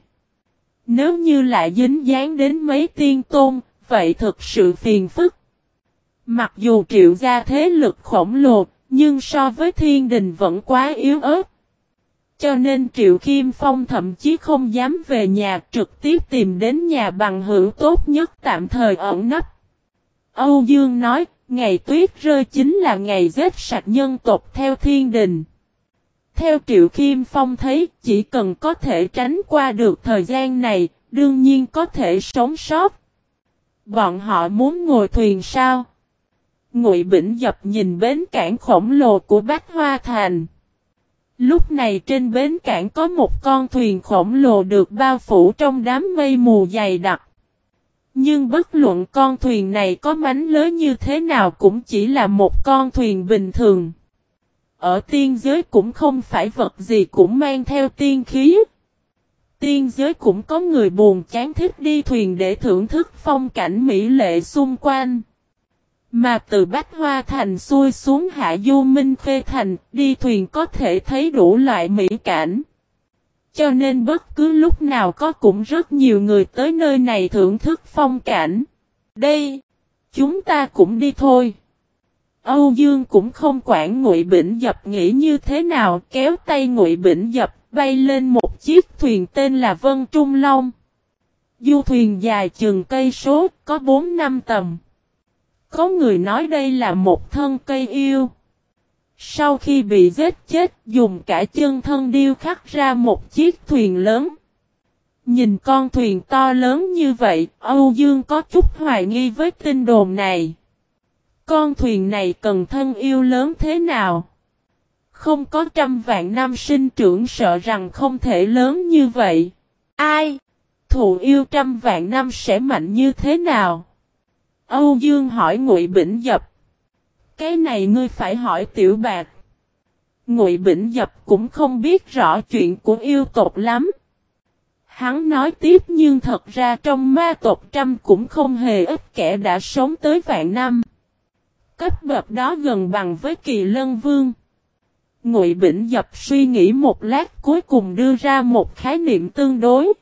Nếu như lại dính dáng đến mấy tiên tôn, vậy thực sự phiền phức. Mặc dù triệu gia thế lực khổng lồ, nhưng so với thiên đình vẫn quá yếu ớt. Cho nên Triệu kim Phong thậm chí không dám về nhà trực tiếp tìm đến nhà bằng hữu tốt nhất tạm thời ẩn nấp. Âu Dương nói, ngày tuyết rơi chính là ngày giết sạch nhân tộc theo thiên đình. Theo Triệu kim Phong thấy, chỉ cần có thể tránh qua được thời gian này, đương nhiên có thể sống sót. Bọn họ muốn ngồi thuyền sao? Ngụy Bỉnh Dập nhìn bến cảng khổng lồ của Bách Hoa Thành. Lúc này trên bến cảng có một con thuyền khổng lồ được bao phủ trong đám mây mù dày đặc. Nhưng bất luận con thuyền này có mánh lớn như thế nào cũng chỉ là một con thuyền bình thường. Ở tiên giới cũng không phải vật gì cũng mang theo tiên khí. Tiên giới cũng có người buồn chán thích đi thuyền để thưởng thức phong cảnh mỹ lệ xung quanh. Mà từ Bách Hoa Thành xuôi xuống Hạ Du Minh Khê Thành, đi thuyền có thể thấy đủ loại mỹ cảnh. Cho nên bất cứ lúc nào có cũng rất nhiều người tới nơi này thưởng thức phong cảnh. Đây, chúng ta cũng đi thôi. Âu Dương cũng không quản Ngụy Bỉnh Dập nghĩ như thế nào, kéo tay Ngụy Bỉnh Dập bay lên một chiếc thuyền tên là Vân Trung Long. Du thuyền dài chừng cây số, có 4 năm tầm. Có người nói đây là một thân cây yêu. Sau khi bị giết chết, dùng cả chân thân điêu khắc ra một chiếc thuyền lớn. Nhìn con thuyền to lớn như vậy, Âu Dương có chút hoài nghi với tin đồn này. Con thuyền này cần thân yêu lớn thế nào? Không có trăm vạn năm sinh trưởng sợ rằng không thể lớn như vậy. Ai? Thụ yêu trăm vạn năm sẽ mạnh như thế nào? Âu Dương hỏi Ngụy Bỉnh Dập. Cái này ngươi phải hỏi Tiểu Bạc. Ngụy Bỉnh Dập cũng không biết rõ chuyện của yêu tộc lắm. Hắn nói tiếp nhưng thật ra trong ma tộc trăm cũng không hề ít kẻ đã sống tới vạn năm. Cấp bậc đó gần bằng với kỳ lân vương. Ngụy Bỉnh Dập suy nghĩ một lát cuối cùng đưa ra một khái niệm tương đối.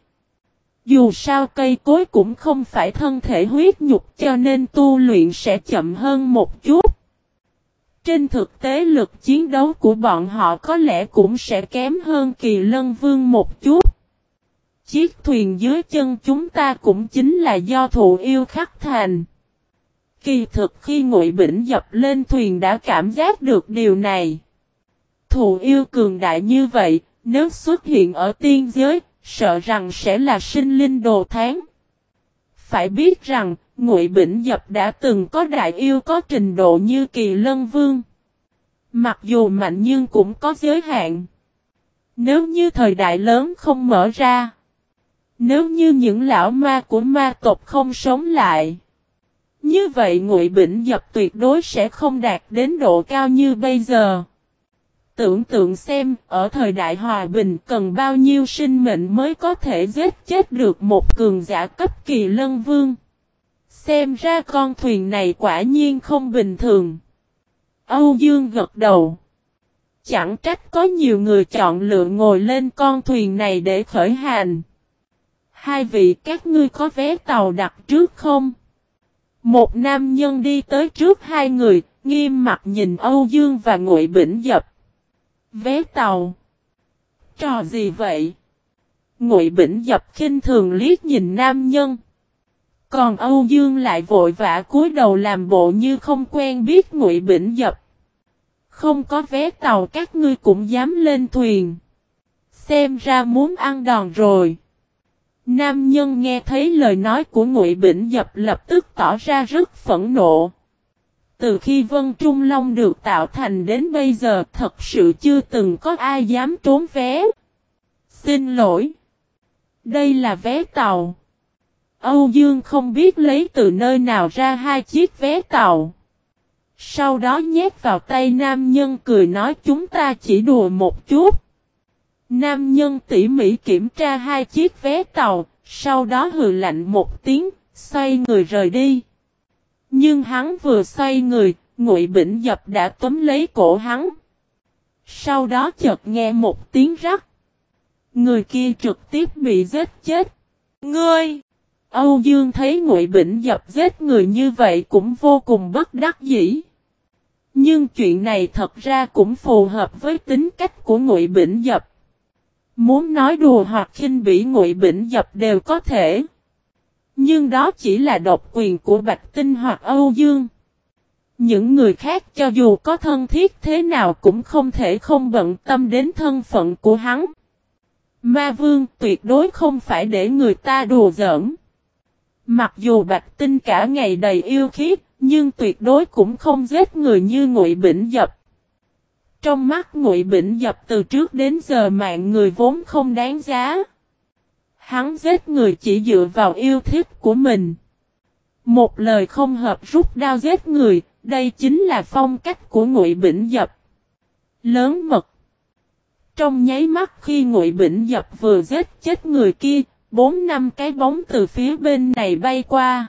Dù sao cây cối cũng không phải thân thể huyết nhục cho nên tu luyện sẽ chậm hơn một chút. Trên thực tế lực chiến đấu của bọn họ có lẽ cũng sẽ kém hơn kỳ lân vương một chút. Chiếc thuyền dưới chân chúng ta cũng chính là do thụ yêu khắc thành. Kỳ thực khi ngụy bỉnh dập lên thuyền đã cảm giác được điều này. Thụ yêu cường đại như vậy, nếu xuất hiện ở tiên giới, sợ rằng sẽ là sinh linh đồ tháng. Phải biết rằng, Ngụy Bỉnh Dập đã từng có đại yêu có trình độ như Kỳ Lân Vương. Mặc dù mạnh nhưng cũng có giới hạn. Nếu như thời đại lớn không mở ra, nếu như những lão ma của ma tộc không sống lại, như vậy Ngụy Bỉnh Dập tuyệt đối sẽ không đạt đến độ cao như bây giờ. Tưởng tượng xem, ở thời đại hòa bình cần bao nhiêu sinh mệnh mới có thể giết chết được một cường giả cấp kỳ lân vương. Xem ra con thuyền này quả nhiên không bình thường. Âu Dương gật đầu. Chẳng trách có nhiều người chọn lựa ngồi lên con thuyền này để khởi hành. Hai vị các ngươi có vé tàu đặt trước không? Một nam nhân đi tới trước hai người, nghiêm mặt nhìn Âu Dương và Ngụy Bỉnh Dập. Vé tàu. Trò gì vậy? Ngụy Bỉnh Dập khinh thường liếc nhìn nam nhân. Còn Âu Dương lại vội vã cúi đầu làm bộ như không quen biết Ngụy Bỉnh Dập. Không có vé tàu các ngươi cũng dám lên thuyền. Xem ra muốn ăn đòn rồi. Nam nhân nghe thấy lời nói của Ngụy Bỉnh Dập lập tức tỏ ra rất phẫn nộ. Từ khi Vân Trung Long được tạo thành đến bây giờ thật sự chưa từng có ai dám trốn vé. Xin lỗi. Đây là vé tàu. Âu Dương không biết lấy từ nơi nào ra hai chiếc vé tàu. Sau đó nhét vào tay nam nhân cười nói chúng ta chỉ đùa một chút. Nam nhân tỉ mỉ kiểm tra hai chiếc vé tàu, sau đó hừ lạnh một tiếng, xoay người rời đi. Nhưng hắn vừa xoay người, Ngụy Bỉnh Dập đã tóm lấy cổ hắn. Sau đó chợt nghe một tiếng rắc. Người kia trực tiếp bị giết chết. Ngươi! Âu Dương thấy Ngụy Bỉnh Dập giết người như vậy cũng vô cùng bất đắc dĩ. Nhưng chuyện này thật ra cũng phù hợp với tính cách của Ngụy Bỉnh Dập. Muốn nói đùa hoặc khinh bỉ Ngụy Bỉnh Dập đều có thể. Nhưng đó chỉ là độc quyền của Bạch Tinh hoặc Âu Dương. Những người khác cho dù có thân thiết thế nào cũng không thể không bận tâm đến thân phận của hắn. Ma Vương tuyệt đối không phải để người ta đùa giỡn. Mặc dù Bạch Tinh cả ngày đầy yêu khiết, nhưng tuyệt đối cũng không giết người như Ngụy Bỉnh Dập. Trong mắt Ngụy Bỉnh Dập từ trước đến giờ mạng người vốn không đáng giá. Hắn giết người chỉ dựa vào yêu thích của mình. Một lời không hợp rút đao giết người, đây chính là phong cách của Ngụy Bỉnh Dập. Lớn mật. Trong nháy mắt khi Ngụy Bỉnh Dập vừa giết chết người kia, bốn năm cái bóng từ phía bên này bay qua.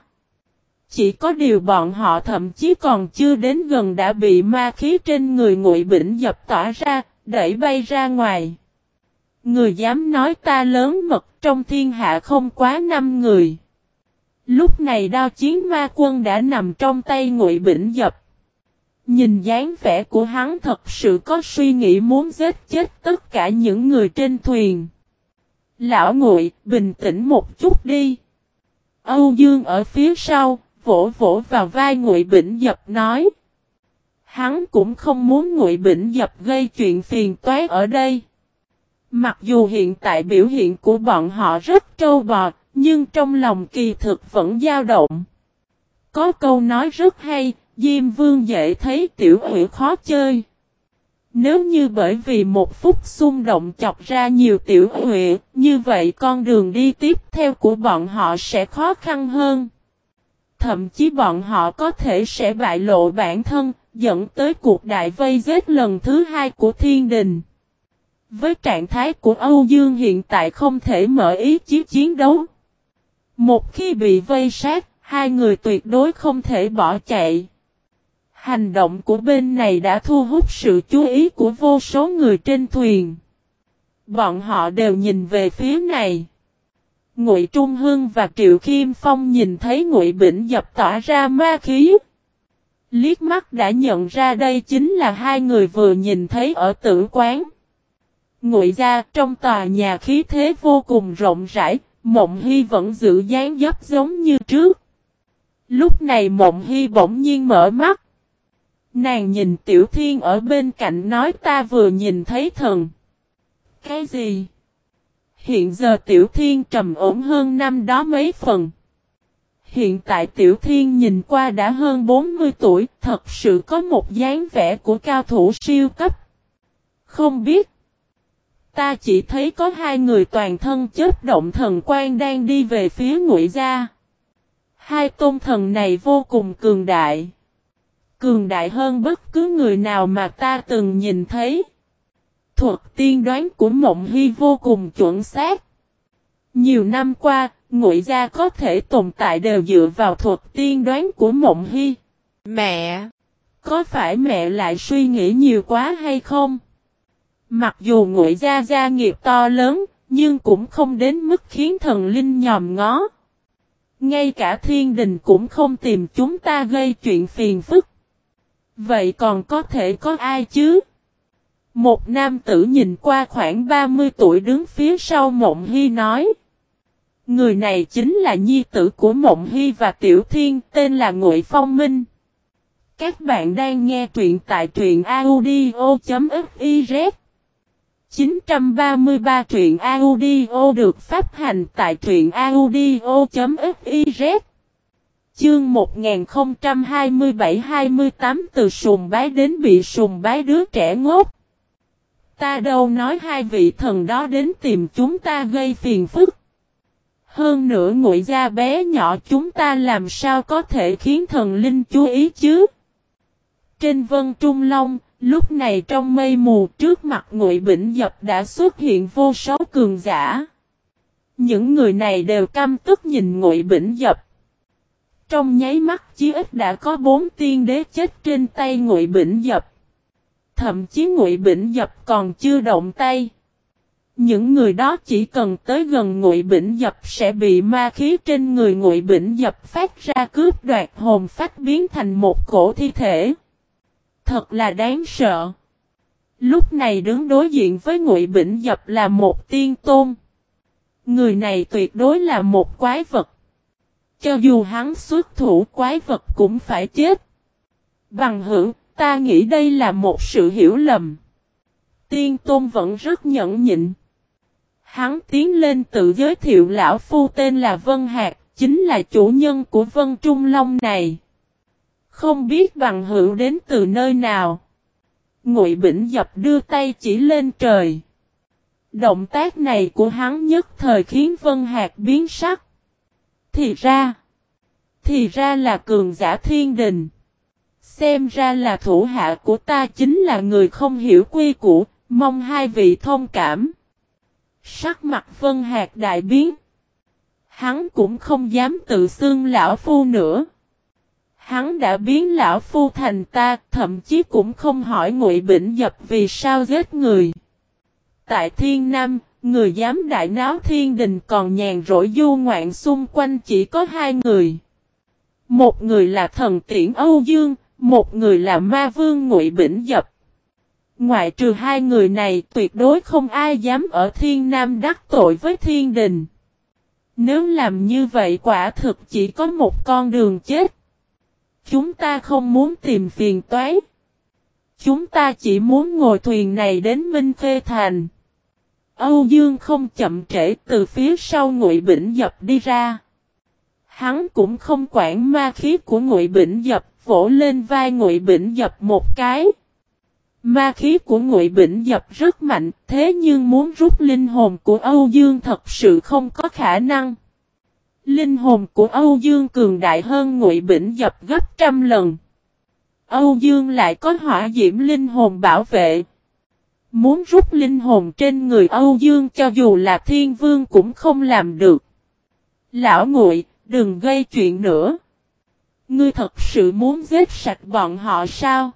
Chỉ có điều bọn họ thậm chí còn chưa đến gần đã bị ma khí trên người Ngụy Bỉnh Dập tỏa ra, đẩy bay ra ngoài. Người dám nói ta lớn mật trong thiên hạ không quá năm người. Lúc này đao chiến ma quân đã nằm trong tay ngụy bỉnh dập. Nhìn dáng vẻ của hắn thật sự có suy nghĩ muốn giết chết tất cả những người trên thuyền. Lão ngụy, bình tĩnh một chút đi. Âu Dương ở phía sau, vỗ vỗ vào vai ngụy bỉnh dập nói. Hắn cũng không muốn ngụy bỉnh dập gây chuyện phiền toái ở đây. Mặc dù hiện tại biểu hiện của bọn họ rất trâu bò, nhưng trong lòng kỳ thực vẫn dao động. Có câu nói rất hay, Diêm Vương dễ thấy tiểu hữu khó chơi. Nếu như bởi vì một phút xung động chọc ra nhiều tiểu huệ, như vậy con đường đi tiếp theo của bọn họ sẽ khó khăn hơn. Thậm chí bọn họ có thể sẽ bại lộ bản thân, dẫn tới cuộc đại vây giết lần thứ hai của thiên đình. Với trạng thái của Âu Dương hiện tại không thể mở ý chí chiến đấu. Một khi bị vây sát, hai người tuyệt đối không thể bỏ chạy. Hành động của bên này đã thu hút sự chú ý của vô số người trên thuyền. Bọn họ đều nhìn về phía này. Ngụy Trung Hưng và Triệu Kim Phong nhìn thấy Ngụy Bỉnh dập tỏa ra ma khí. Liếc mắt đã nhận ra đây chính là hai người vừa nhìn thấy ở tử quán. Ngụy ra trong tòa nhà khí thế vô cùng rộng rãi, Mộng Hy vẫn giữ dáng dấp giống như trước. Lúc này Mộng Hy bỗng nhiên mở mắt. Nàng nhìn Tiểu Thiên ở bên cạnh nói ta vừa nhìn thấy thần. Cái gì? Hiện giờ Tiểu Thiên trầm ổn hơn năm đó mấy phần. Hiện tại Tiểu Thiên nhìn qua đã hơn 40 tuổi, thật sự có một dáng vẻ của cao thủ siêu cấp. Không biết Ta chỉ thấy có hai người toàn thân chết động thần quan đang đi về phía ngụy gia. Hai tôn thần này vô cùng cường đại. Cường đại hơn bất cứ người nào mà ta từng nhìn thấy. Thuật tiên đoán của Mộng Hy vô cùng chuẩn xác. Nhiều năm qua, ngụy gia có thể tồn tại đều dựa vào thuật tiên đoán của Mộng Hy. Mẹ! Có phải mẹ lại suy nghĩ nhiều quá hay không? Mặc dù ngụy gia gia nghiệp to lớn, nhưng cũng không đến mức khiến thần linh nhòm ngó. Ngay cả thiên đình cũng không tìm chúng ta gây chuyện phiền phức. Vậy còn có thể có ai chứ? Một nam tử nhìn qua khoảng 30 tuổi đứng phía sau Mộng Hy nói. Người này chính là nhi tử của Mộng Hy và Tiểu Thiên, tên là Ngụy Phong Minh. Các bạn đang nghe truyện tại truyện audio.fiz 933 truyện audio được phát hành tại truyện audio.fiz Chương 1027-28 từ sùng bái đến bị sùng bái đứa trẻ ngốc. Ta đâu nói hai vị thần đó đến tìm chúng ta gây phiền phức. Hơn nữa ngụy gia bé nhỏ chúng ta làm sao có thể khiến thần linh chú ý chứ? Trên vân trung long, Lúc này trong mây mù trước mặt Ngụy Bỉnh Dập đã xuất hiện vô số cường giả. Những người này đều căm tức nhìn Ngụy Bỉnh Dập. Trong nháy mắt chí ít đã có bốn tiên đế chết trên tay Ngụy Bỉnh Dập. Thậm chí Ngụy Bỉnh Dập còn chưa động tay. Những người đó chỉ cần tới gần Ngụy Bỉnh Dập sẽ bị ma khí trên người Ngụy Bỉnh Dập phát ra cướp đoạt hồn phách biến thành một cổ thi thể thật là đáng sợ. Lúc này đứng đối diện với Ngụy Bỉnh Dập là một tiên tôn. Người này tuyệt đối là một quái vật. Cho dù hắn xuất thủ quái vật cũng phải chết. Bằng hữu, ta nghĩ đây là một sự hiểu lầm. Tiên tôn vẫn rất nhẫn nhịn. Hắn tiến lên tự giới thiệu lão phu tên là Vân Hạc, chính là chủ nhân của Vân Trung Long này. Không biết bằng hữu đến từ nơi nào. Ngụy Bỉnh Dập đưa tay chỉ lên trời. Động tác này của hắn nhất thời khiến Vân Hạc biến sắc. Thì ra, thì ra là cường giả thiên đình. Xem ra là thủ hạ của ta chính là người không hiểu quy củ, mong hai vị thông cảm. Sắc mặt Vân Hạc đại biến. Hắn cũng không dám tự xưng lão phu nữa. Hắn đã biến lão phu thành ta, thậm chí cũng không hỏi ngụy Bỉnh Dập vì sao giết người. Tại Thiên Nam, người dám đại náo thiên đình còn nhàn rỗi du ngoạn xung quanh chỉ có hai người. Một người là thần tiễn Âu Dương, một người là ma vương ngụy Bỉnh Dập. Ngoại trừ hai người này tuyệt đối không ai dám ở thiên nam đắc tội với thiên đình. Nếu làm như vậy quả thực chỉ có một con đường chết. Chúng ta không muốn tìm phiền toái. Chúng ta chỉ muốn ngồi thuyền này đến Minh Khê Thành. Âu Dương không chậm trễ từ phía sau Ngụy Bỉnh Dập đi ra. Hắn cũng không quản ma khí của Ngụy Bỉnh Dập, vỗ lên vai Ngụy Bỉnh Dập một cái. Ma khí của Ngụy Bỉnh Dập rất mạnh, thế nhưng muốn rút linh hồn của Âu Dương thật sự không có khả năng. Linh hồn của Âu Dương cường đại hơn Ngụy Bỉnh Dập gấp trăm lần. Âu Dương lại có hỏa diễm linh hồn bảo vệ. Muốn rút linh hồn trên người Âu Dương cho dù là thiên vương cũng không làm được. Lão Ngụy, đừng gây chuyện nữa. Ngươi thật sự muốn giết sạch bọn họ sao?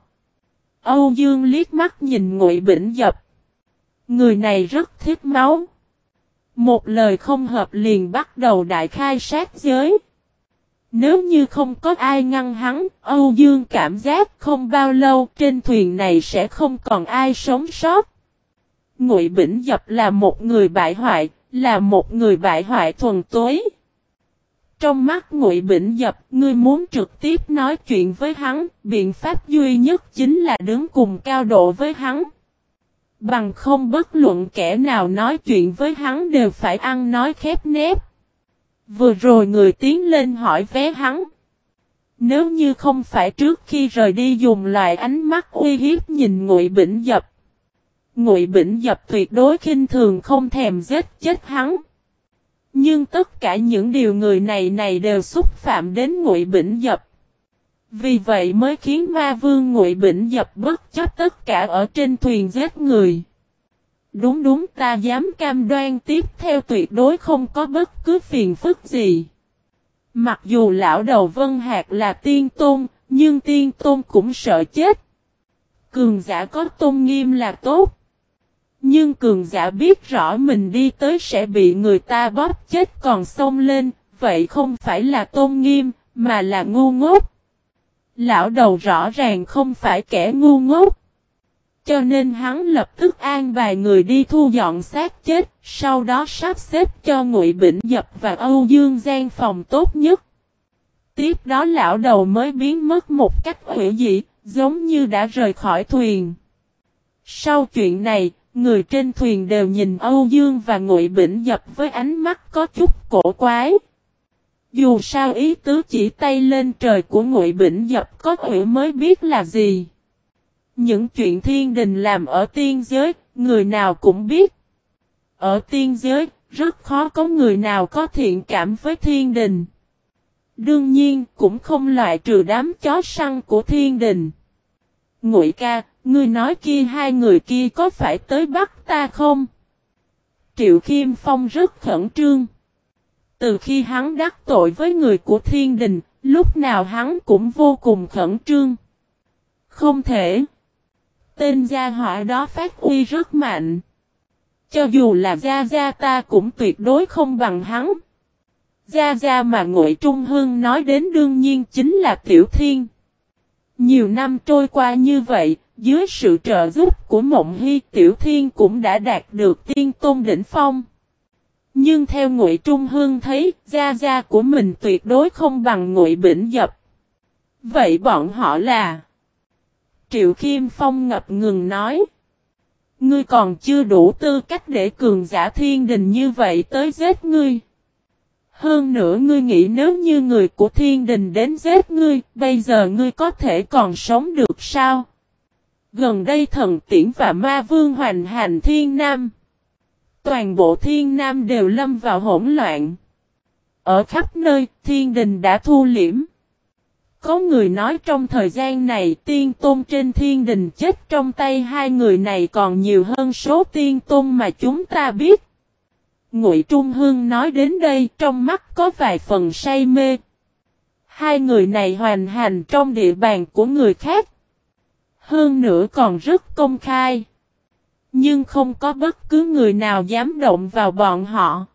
Âu Dương liếc mắt nhìn Ngụy Bỉnh Dập. Người này rất thích máu. Một lời không hợp liền bắt đầu đại khai sát giới. Nếu như không có ai ngăn hắn, Âu Dương cảm giác không bao lâu trên thuyền này sẽ không còn ai sống sót. Ngụy Bỉnh Dập là một người bại hoại, là một người bại hoại thuần tối. Trong mắt Ngụy Bỉnh Dập, ngươi muốn trực tiếp nói chuyện với hắn, biện pháp duy nhất chính là đứng cùng cao độ với hắn. Bằng không bất luận kẻ nào nói chuyện với hắn đều phải ăn nói khép nép. Vừa rồi người tiến lên hỏi vé hắn. Nếu như không phải trước khi rời đi dùng loại ánh mắt uy hiếp nhìn Ngụy Bỉnh Dập. Ngụy Bỉnh Dập tuyệt đối khinh thường không thèm giết chết hắn. Nhưng tất cả những điều người này này đều xúc phạm đến Ngụy Bỉnh Dập. Vì vậy mới khiến ma vương Ngụy Bỉnh Dập bất chấp tất cả ở trên thuyền giết người. Đúng đúng ta dám cam đoan tiếp theo tuyệt đối không có bất cứ phiền phức gì. Mặc dù lão đầu Vân Hạc là tiên tôn, nhưng tiên tôn cũng sợ chết. Cường giả có tôn nghiêm là tốt. Nhưng cường giả biết rõ mình đi tới sẽ bị người ta bóp chết còn xông lên, vậy không phải là tôn nghiêm, mà là ngu ngốc. Lão đầu rõ ràng không phải kẻ ngu ngốc. Cho nên hắn lập tức an vài người đi thu dọn xác chết, sau đó sắp xếp cho Ngụy Bỉnh Dập và Âu Dương gian phòng tốt nhất. Tiếp đó lão đầu mới biến mất một cách hữu dị, giống như đã rời khỏi thuyền. Sau chuyện này, người trên thuyền đều nhìn Âu Dương và Ngụy Bỉnh Dập với ánh mắt có chút cổ quái. Dù sao ý tứ chỉ tay lên trời của Ngụy Bỉnh Dập có hiểu mới biết là gì. Những chuyện thiên đình làm ở tiên giới, người nào cũng biết. Ở tiên giới, rất khó có người nào có thiện cảm với thiên đình. Đương nhiên, cũng không loại trừ đám chó săn của thiên đình. Ngụy ca, ngươi nói kia hai người kia có phải tới bắt ta không? Triệu Khiêm Phong rất khẩn trương. Từ khi hắn đắc tội với người của thiên đình, lúc nào hắn cũng vô cùng khẩn trương. Không thể. Tên gia hỏa đó phát uy rất mạnh. Cho dù là gia gia ta cũng tuyệt đối không bằng hắn. Gia gia mà Ngụy Trung Hương nói đến đương nhiên chính là Tiểu Thiên. Nhiều năm trôi qua như vậy, dưới sự trợ giúp của Mộng Hy Tiểu Thiên cũng đã đạt được tiên tôn đỉnh phong. Nhưng theo Ngụy Trung Hương thấy, gia gia của mình tuyệt đối không bằng Ngụy Bỉnh Dập. Vậy bọn họ là Triệu Khiêm Phong ngập ngừng nói. Ngươi còn chưa đủ tư cách để cường giả thiên đình như vậy tới giết ngươi. Hơn nữa ngươi nghĩ nếu như người của thiên đình đến giết ngươi, bây giờ ngươi có thể còn sống được sao? Gần đây thần tiễn và ma vương hoành hành thiên nam. Toàn bộ thiên nam đều lâm vào hỗn loạn. Ở khắp nơi, thiên đình đã thu liễm. Có người nói trong thời gian này tiên tôn trên thiên đình chết trong tay hai người này còn nhiều hơn số tiên tôn mà chúng ta biết. Ngụy Trung Hương nói đến đây trong mắt có vài phần say mê. Hai người này hoàn hành trong địa bàn của người khác. Hơn nữa còn rất công khai. Nhưng không có bất cứ người nào dám động vào bọn họ.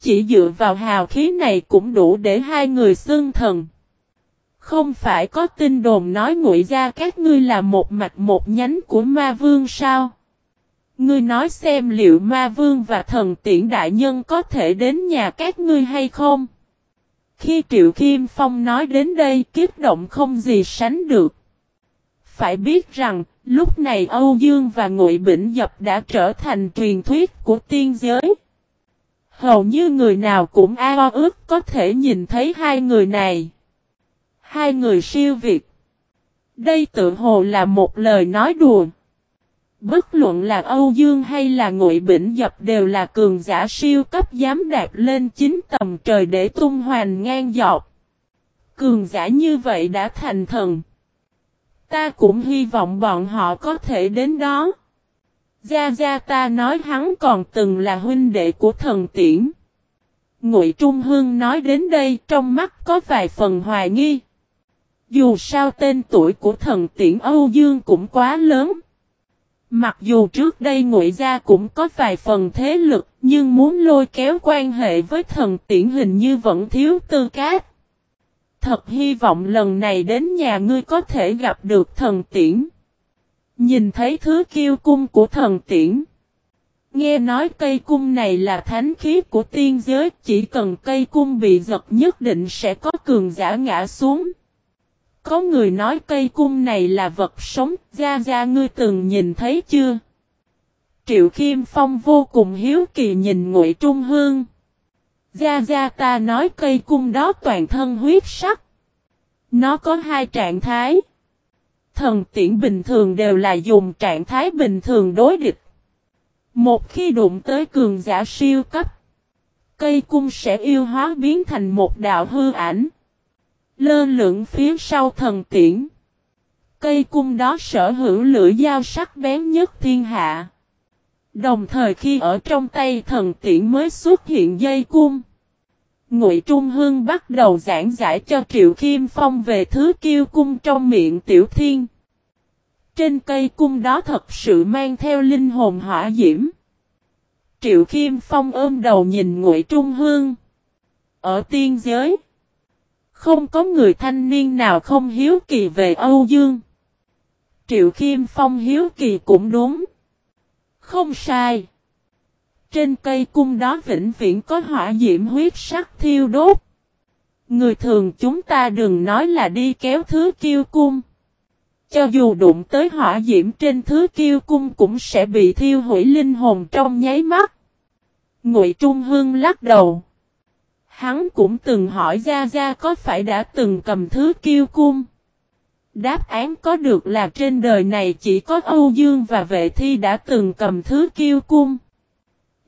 Chỉ dựa vào hào khí này cũng đủ để hai người xưng thần. Không phải có tin đồn nói ngụy ra các ngươi là một mạch một nhánh của ma vương sao? Ngươi nói xem liệu ma vương và thần tiễn đại nhân có thể đến nhà các ngươi hay không? Khi Triệu Kim Phong nói đến đây kiếp động không gì sánh được. Phải biết rằng, lúc này Âu Dương và Ngụy Bỉnh Dập đã trở thành truyền thuyết của tiên giới. Hầu như người nào cũng ao ước có thể nhìn thấy hai người này. Hai người siêu việt. Đây tự hồ là một lời nói đùa. Bất luận là Âu Dương hay là Ngụy Bỉnh Dập đều là cường giả siêu cấp dám đạt lên chín tầm trời để tung hoành ngang dọc. Cường giả như vậy đã thành thần. Ta cũng hy vọng bọn họ có thể đến đó. Gia Gia ta nói hắn còn từng là huynh đệ của thần tiễn. Ngụy Trung Hương nói đến đây trong mắt có vài phần hoài nghi. Dù sao tên tuổi của thần tiễn Âu Dương cũng quá lớn. Mặc dù trước đây ngụy gia cũng có vài phần thế lực, nhưng muốn lôi kéo quan hệ với thần tiễn hình như vẫn thiếu tư cát. Thật hy vọng lần này đến nhà ngươi có thể gặp được thần tiễn. Nhìn thấy thứ kiêu cung của thần tiễn. Nghe nói cây cung này là thánh khí của tiên giới, chỉ cần cây cung bị giật nhất định sẽ có cường giả ngã xuống. Có người nói cây cung này là vật sống, ra ra ngươi từng nhìn thấy chưa? Triệu Khiêm Phong vô cùng hiếu kỳ nhìn Ngụy Trung Hương. Gia Gia ta nói cây cung đó toàn thân huyết sắc. Nó có hai trạng thái. Thần tiễn bình thường đều là dùng trạng thái bình thường đối địch. Một khi đụng tới cường giả siêu cấp, cây cung sẽ yêu hóa biến thành một đạo hư ảnh. Lơ lửng phía sau thần tiễn. Cây cung đó sở hữu lưỡi dao sắc bén nhất thiên hạ. Đồng thời khi ở trong tay thần tiễn mới xuất hiện dây cung. Ngụy Trung Hương bắt đầu giảng giải cho Triệu kim Phong về thứ kiêu cung trong miệng Tiểu Thiên. Trên cây cung đó thật sự mang theo linh hồn hỏa diễm. Triệu kim Phong ôm đầu nhìn Ngụy Trung Hương. Ở tiên giới. Không có người thanh niên nào không hiếu kỳ về Âu Dương. Triệu Khiêm Phong hiếu kỳ cũng đúng. Không sai. Trên cây cung đó vĩnh viễn có hỏa diễm huyết sắc thiêu đốt. Người thường chúng ta đừng nói là đi kéo thứ kiêu cung. Cho dù đụng tới hỏa diễm trên thứ kiêu cung cũng sẽ bị thiêu hủy linh hồn trong nháy mắt. Ngụy Trung Hương lắc đầu. Hắn cũng từng hỏi Gia Gia có phải đã từng cầm thứ kiêu cung. Đáp án có được là trên đời này chỉ có Âu Dương và vệ thi đã từng cầm thứ kiêu cung.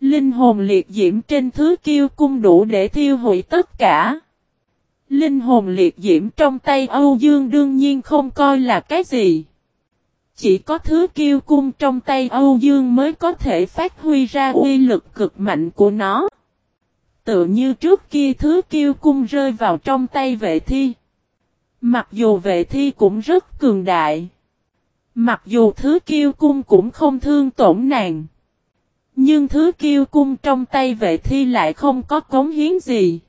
Linh hồn liệt diễm trên thứ kiêu cung đủ để thiêu hủy tất cả. Linh hồn liệt diễm trong tay Âu Dương đương nhiên không coi là cái gì. Chỉ có thứ kiêu cung trong tay Âu Dương mới có thể phát huy ra uy lực cực mạnh của nó. Tự như trước kia thứ kiêu cung rơi vào trong tay vệ thi. Mặc dù vệ thi cũng rất cường đại. Mặc dù thứ kiêu cung cũng không thương tổn nàng. Nhưng thứ kiêu cung trong tay vệ thi lại không có cống hiến gì.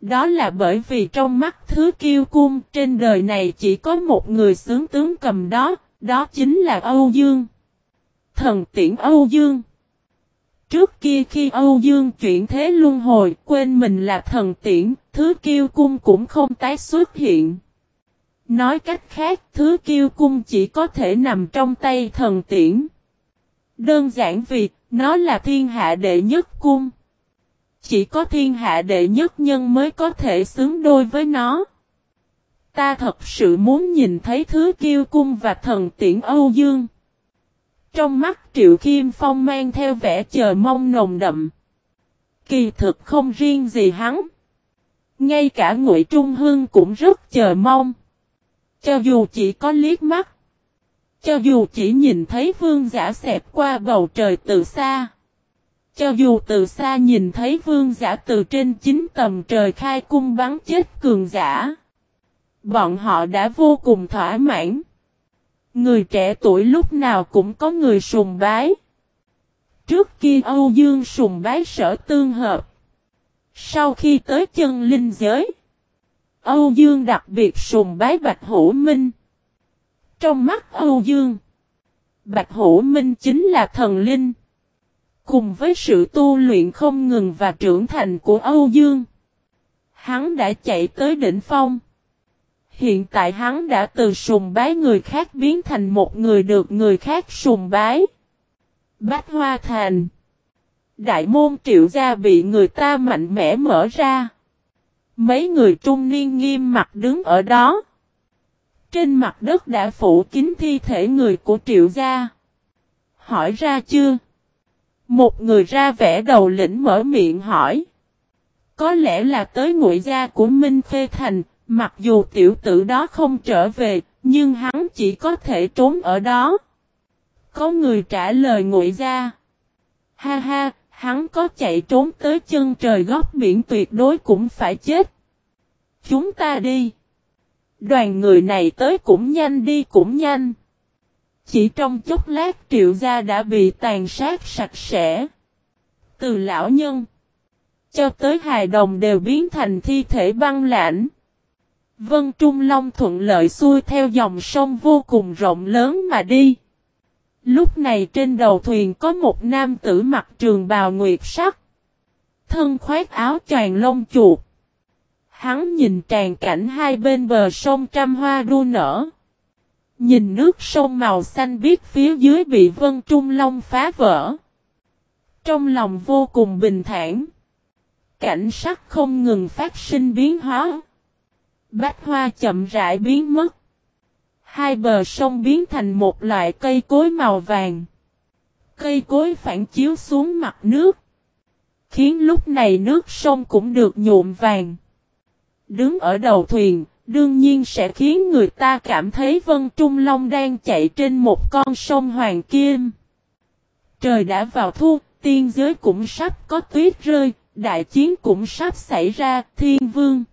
Đó là bởi vì trong mắt thứ kiêu cung trên đời này chỉ có một người sướng tướng cầm đó, đó chính là Âu Dương. Thần tiễn Âu Dương. Trước kia khi Âu Dương chuyển thế luân hồi, quên mình là thần tiễn, thứ kiêu cung cũng không tái xuất hiện. Nói cách khác, thứ kiêu cung chỉ có thể nằm trong tay thần tiễn. Đơn giản vì, nó là thiên hạ đệ nhất cung. Chỉ có thiên hạ đệ nhất nhân mới có thể xứng đôi với nó. Ta thật sự muốn nhìn thấy thứ kiêu cung và thần tiễn Âu Dương. Trong mắt Triệu Kim Phong mang theo vẻ chờ mong nồng đậm. Kỳ thực không riêng gì hắn. Ngay cả Ngụy Trung Hưng cũng rất chờ mong. Cho dù chỉ có liếc mắt. Cho dù chỉ nhìn thấy vương giả xẹp qua bầu trời từ xa. Cho dù từ xa nhìn thấy vương giả từ trên chín tầng trời khai cung bắn chết cường giả. Bọn họ đã vô cùng thỏa mãn. Người trẻ tuổi lúc nào cũng có người sùng bái. Trước kia Âu Dương sùng bái sở tương hợp. Sau khi tới chân linh giới. Âu Dương đặc biệt sùng bái Bạch Hữu Minh. Trong mắt Âu Dương. Bạch Hữu Minh chính là thần linh. Cùng với sự tu luyện không ngừng và trưởng thành của Âu Dương. Hắn đã chạy tới đỉnh phong. Hiện tại hắn đã từ sùng bái người khác biến thành một người được người khác sùng bái. Bách Hoa Thành Đại môn triệu gia bị người ta mạnh mẽ mở ra. Mấy người trung niên nghiêm mặt đứng ở đó. Trên mặt đất đã phủ kín thi thể người của triệu gia. Hỏi ra chưa? Một người ra vẻ đầu lĩnh mở miệng hỏi. Có lẽ là tới ngụy gia của Minh Phê Thành, mặc dù tiểu tử đó không trở về, nhưng hắn chỉ có thể trốn ở đó. Có người trả lời ngụy gia. Ha ha, hắn có chạy trốn tới chân trời góc biển tuyệt đối cũng phải chết. Chúng ta đi. Đoàn người này tới cũng nhanh đi cũng nhanh. Chỉ trong chốc lát triệu gia đã bị tàn sát sạch sẽ. Từ lão nhân cho tới hài đồng đều biến thành thi thể băng lãnh. Vân Trung Long thuận lợi xuôi theo dòng sông vô cùng rộng lớn mà đi. Lúc này trên đầu thuyền có một nam tử mặc trường bào nguyệt sắc. Thân khoác áo choàng lông chuột. Hắn nhìn tràn cảnh hai bên bờ sông trăm hoa đua nở. Nhìn nước sông màu xanh biếc phía dưới bị Vân Trung Long phá vỡ. Trong lòng vô cùng bình thản. Cảnh sắc không ngừng phát sinh biến hóa. Bách hoa chậm rãi biến mất. Hai bờ sông biến thành một loại cây cối màu vàng. Cây cối phản chiếu xuống mặt nước. Khiến lúc này nước sông cũng được nhuộm vàng. Đứng ở đầu thuyền, đương nhiên sẽ khiến người ta cảm thấy Vân Trung Long đang chạy trên một con sông Hoàng Kim. Trời đã vào thu, tiên giới cũng sắp có tuyết rơi, đại chiến cũng sắp xảy ra, thiên vương.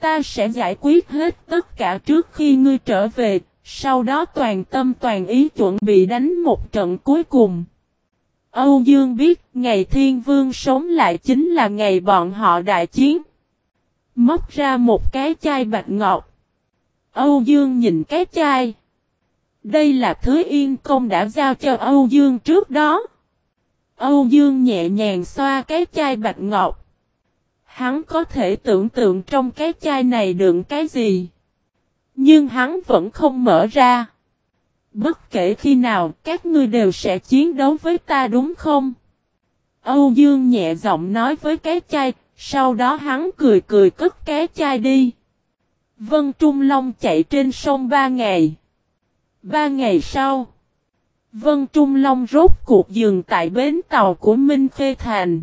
Ta sẽ giải quyết hết tất cả trước khi ngươi trở về, sau đó toàn tâm toàn ý chuẩn bị đánh một trận cuối cùng. Âu Dương biết ngày thiên vương sống lại chính là ngày bọn họ đại chiến. Móc ra một cái chai bạch ngọt. Âu Dương nhìn cái chai. Đây là thứ yên công đã giao cho Âu Dương trước đó. Âu Dương nhẹ nhàng xoa cái chai bạch ngọt. Hắn có thể tưởng tượng trong cái chai này đựng cái gì. Nhưng hắn vẫn không mở ra. Bất kể khi nào các ngươi đều sẽ chiến đấu với ta đúng không? Âu Dương nhẹ giọng nói với cái chai, sau đó hắn cười cười cất cái chai đi. Vân Trung Long chạy trên sông ba ngày. Ba ngày sau, Vân Trung Long rốt cuộc dừng tại bến tàu của Minh Khê Thành.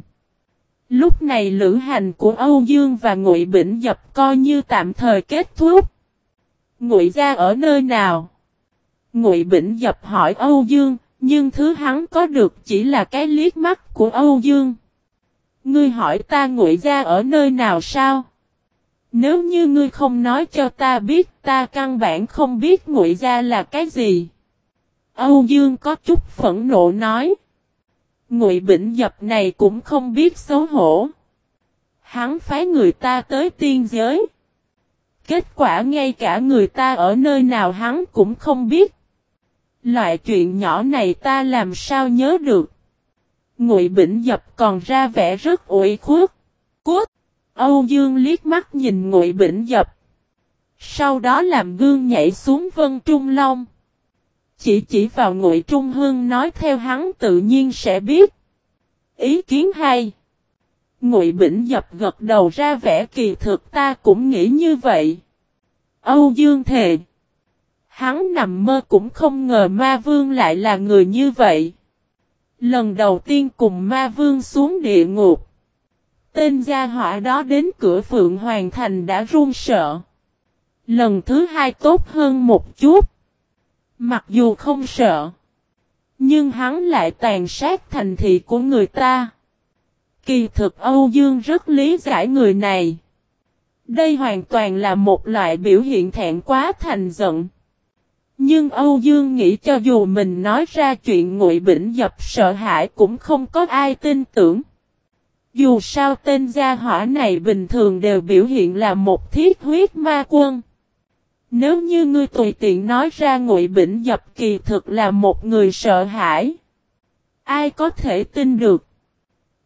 Lúc này lữ hành của Âu Dương và Ngụy Bỉnh Dập coi như tạm thời kết thúc. Ngụy gia ở nơi nào? Ngụy Bỉnh Dập hỏi Âu Dương, nhưng thứ hắn có được chỉ là cái liếc mắt của Âu Dương. Ngươi hỏi ta Ngụy gia ở nơi nào sao? Nếu như ngươi không nói cho ta biết, ta căn bản không biết Ngụy gia là cái gì. Âu Dương có chút phẫn nộ nói. Ngụy Bỉnh Dập này cũng không biết xấu hổ. Hắn phái người ta tới tiên giới. Kết quả ngay cả người ta ở nơi nào hắn cũng không biết. Loại chuyện nhỏ này ta làm sao nhớ được. Ngụy Bỉnh Dập còn ra vẻ rất ủy khuất. Cút! Âu Dương liếc mắt nhìn Ngụy Bỉnh Dập. Sau đó làm gương nhảy xuống Vân Trung Long. Chỉ chỉ vào Ngụy Trung Hưng nói theo hắn tự nhiên sẽ biết. Ý kiến hay. Ngụy Bỉnh dập gật đầu ra vẻ kỳ thực ta cũng nghĩ như vậy. Âu Dương thề. Hắn nằm mơ cũng không ngờ ma vương lại là người như vậy. Lần đầu tiên cùng ma vương xuống địa ngục. Tên gia họa đó đến cửa Phượng Hoàng Thành đã run sợ. Lần thứ hai tốt hơn một chút. Mặc dù không sợ. Nhưng hắn lại tàn sát thành thị của người ta. Kỳ thực Âu Dương rất lý giải người này. Đây hoàn toàn là một loại biểu hiện thẹn quá thành giận. Nhưng Âu Dương nghĩ cho dù mình nói ra chuyện ngụy bỉnh dập sợ hãi cũng không có ai tin tưởng. Dù sao tên gia hỏa này bình thường đều biểu hiện là một thiết huyết ma quân. Nếu như ngươi tùy tiện nói ra ngụy bỉnh dập kỳ thực là một người sợ hãi. Ai có thể tin được?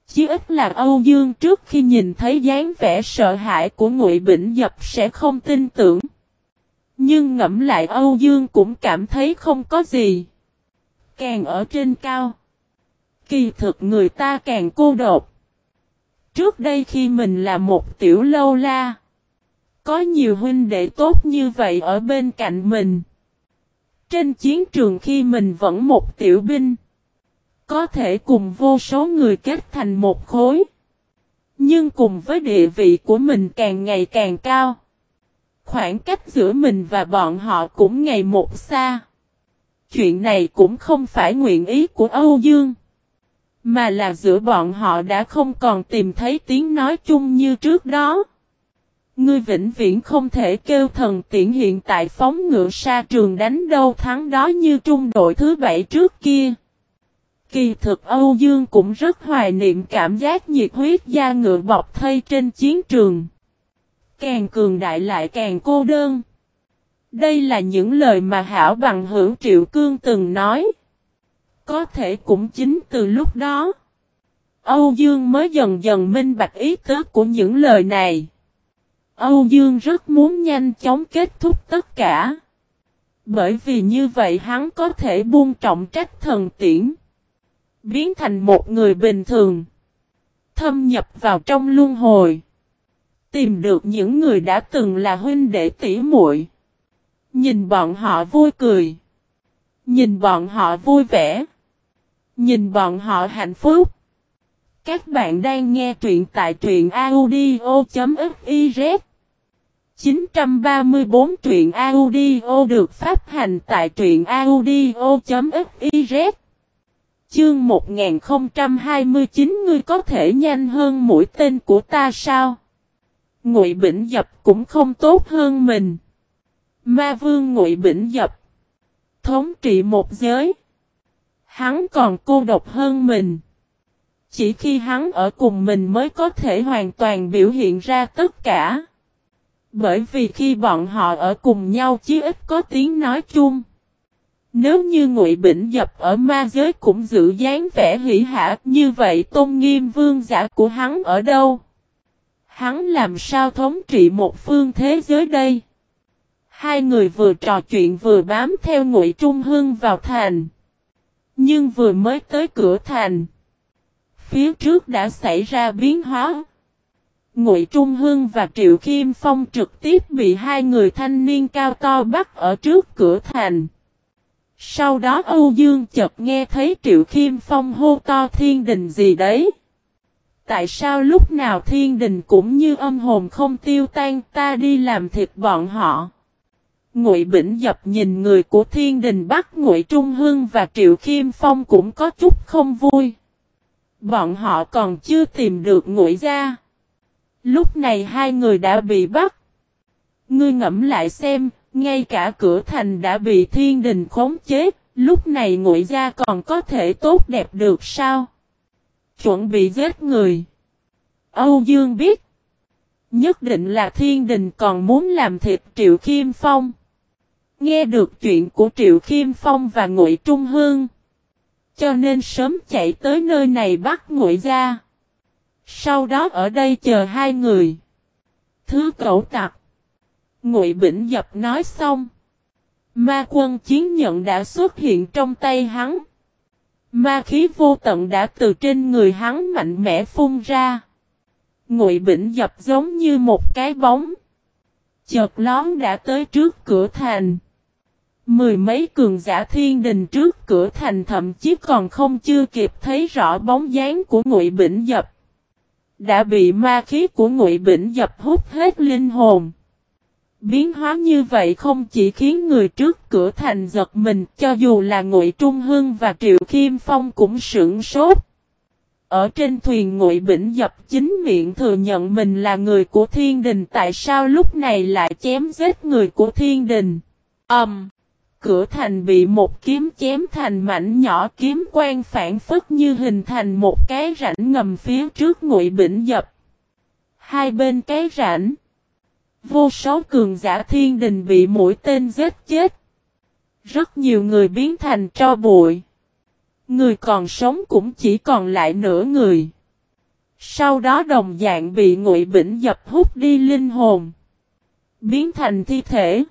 Chí ít là Âu Dương trước khi nhìn thấy dáng vẻ sợ hãi của ngụy bỉnh dập sẽ không tin tưởng. Nhưng ngẫm lại Âu Dương cũng cảm thấy không có gì. Càng ở trên cao. Kỳ thực người ta càng cô độc. Trước đây khi mình là một tiểu lâu la. Có nhiều huynh đệ tốt như vậy ở bên cạnh mình. Trên chiến trường khi mình vẫn một tiểu binh. Có thể cùng vô số người kết thành một khối. Nhưng cùng với địa vị của mình càng ngày càng cao. Khoảng cách giữa mình và bọn họ cũng ngày một xa. Chuyện này cũng không phải nguyện ý của Âu Dương. Mà là giữa bọn họ đã không còn tìm thấy tiếng nói chung như trước đó. Ngươi vĩnh viễn không thể kêu thần tiễn hiện tại phóng ngựa xa trường đánh đâu thắng đó như trung đội thứ bảy trước kia. Kỳ thực Âu Dương cũng rất hoài niệm cảm giác nhiệt huyết da ngựa bọc thây trên chiến trường. Càng cường đại lại càng cô đơn. Đây là những lời mà Hảo Bằng Hữu Triệu Cương từng nói. Có thể cũng chính từ lúc đó. Âu Dương mới dần dần minh bạch ý tứ của những lời này. Âu Dương rất muốn nhanh chóng kết thúc tất cả. Bởi vì như vậy hắn có thể buông trọng trách thần tiễn. Biến thành một người bình thường. Thâm nhập vào trong luân hồi. Tìm được những người đã từng là huynh đệ tỷ muội. Nhìn bọn họ vui cười. Nhìn bọn họ vui vẻ. Nhìn bọn họ hạnh phúc. Các bạn đang nghe truyện tại truyện audio.fif 934 truyện audio được phát hành tại truyện audio.fiz Chương 1029 ngươi có thể nhanh hơn mũi tên của ta sao? Ngụy Bỉnh Dập cũng không tốt hơn mình. Ma Vương Ngụy Bỉnh Dập thống trị một giới. Hắn còn cô độc hơn mình. Chỉ khi hắn ở cùng mình mới có thể hoàn toàn biểu hiện ra tất cả. Bởi vì khi bọn họ ở cùng nhau chí ít có tiếng nói chung. Nếu như Ngụy Bỉnh Dập ở ma giới cũng giữ dáng vẻ hỷ hạ, như vậy tôn nghiêm vương giả của hắn ở đâu? Hắn làm sao thống trị một phương thế giới đây? Hai người vừa trò chuyện vừa bám theo Ngụy Trung Hưng vào thành. Nhưng vừa mới tới cửa thành. Phía trước đã xảy ra biến hóa. Ngụy Trung Hưng và Triệu Kim Phong trực tiếp bị hai người thanh niên cao to bắt ở trước cửa thành. Sau đó Âu Dương chợt nghe thấy Triệu Kim Phong hô to thiên đình gì đấy. Tại sao lúc nào thiên đình cũng như âm hồn không tiêu tan, ta đi làm thịt bọn họ. Ngụy Bỉnh Dập nhìn người của thiên đình bắt Ngụy Trung Hưng và Triệu Kim Phong cũng có chút không vui. Bọn họ còn chưa tìm được Ngụy gia. Lúc này hai người đã bị bắt. Ngươi ngẫm lại xem, ngay cả cửa thành đã bị thiên đình khống chế, lúc này Ngụy gia còn có thể tốt đẹp được sao? Chuẩn bị giết người. Âu Dương biết. Nhất định là thiên đình còn muốn làm thịt Triệu Kim Phong. Nghe được chuyện của Triệu Khiêm Phong và Ngụy Trung Hương. Cho nên sớm chạy tới nơi này bắt Ngụy gia sau đó ở đây chờ hai người. Thứ cẩu tặc. Ngụy Bỉnh Dập nói xong. Ma quân chiến nhận đã xuất hiện trong tay hắn. Ma khí vô tận đã từ trên người hắn mạnh mẽ phun ra. Ngụy Bỉnh dập giống như một cái bóng. Chợt lón đã tới trước cửa thành. Mười mấy cường giả thiên đình trước cửa thành thậm chí còn không chưa kịp thấy rõ bóng dáng của Ngụy Bỉnh dập. Đã bị ma khí của Ngụy Bỉnh dập hút hết linh hồn. Biến hóa như vậy không chỉ khiến người trước cửa thành giật mình, cho dù là Ngụy Trung Hưng và Triệu Kim Phong cũng sửng sốt. Ở trên thuyền Ngụy Bỉnh dập chính miệng thừa nhận mình là người của thiên đình tại sao lúc này lại chém giết người của thiên đình. Ầm! Um, cửa thành bị một kiếm chém thành mảnh nhỏ, kiếm quang phản phất như hình thành một cái rãnh ngầm phía trước Ngụy Bỉnh dập. Hai bên cái rãnh. Vô số cường giả thiên đình bị mũi tên giết chết. Rất nhiều người biến thành tro bụi. Người còn sống cũng chỉ còn lại nửa người. Sau đó đồng dạng bị ngụy bỉnh dập hút đi linh hồn. Biến thành thi thể.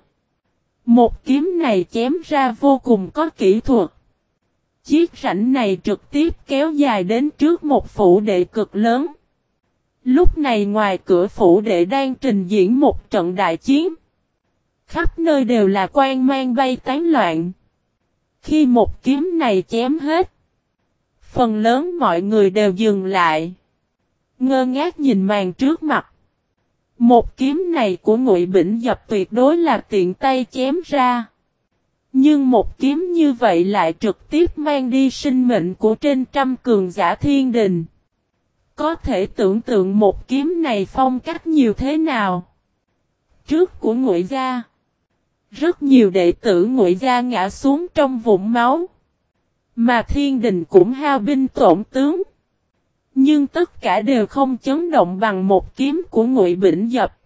Một kiếm này chém ra vô cùng có kỹ thuật. Chiếc rảnh này trực tiếp kéo dài đến trước một phủ đệ cực lớn. Lúc này ngoài cửa phủ đệ đang trình diễn một trận đại chiến. Khắp nơi đều là quan mang bay tán loạn. Khi một kiếm này chém hết. Phần lớn mọi người đều dừng lại. Ngơ ngác nhìn màn trước mặt. Một kiếm này của Ngụy Bỉnh Dập tuyệt đối là tiện tay chém ra. Nhưng một kiếm như vậy lại trực tiếp mang đi sinh mệnh của trên trăm cường giả thiên đình. Có thể tưởng tượng một kiếm này phong cách nhiều thế nào. Trước của Ngụy Gia. Rất nhiều đệ tử Ngụy Gia ngã xuống trong vũng máu. Mà thiên đình cũng hao binh tổn tướng. Nhưng tất cả đều không chấn động bằng một kiếm của Ngụy Bỉnh Dập.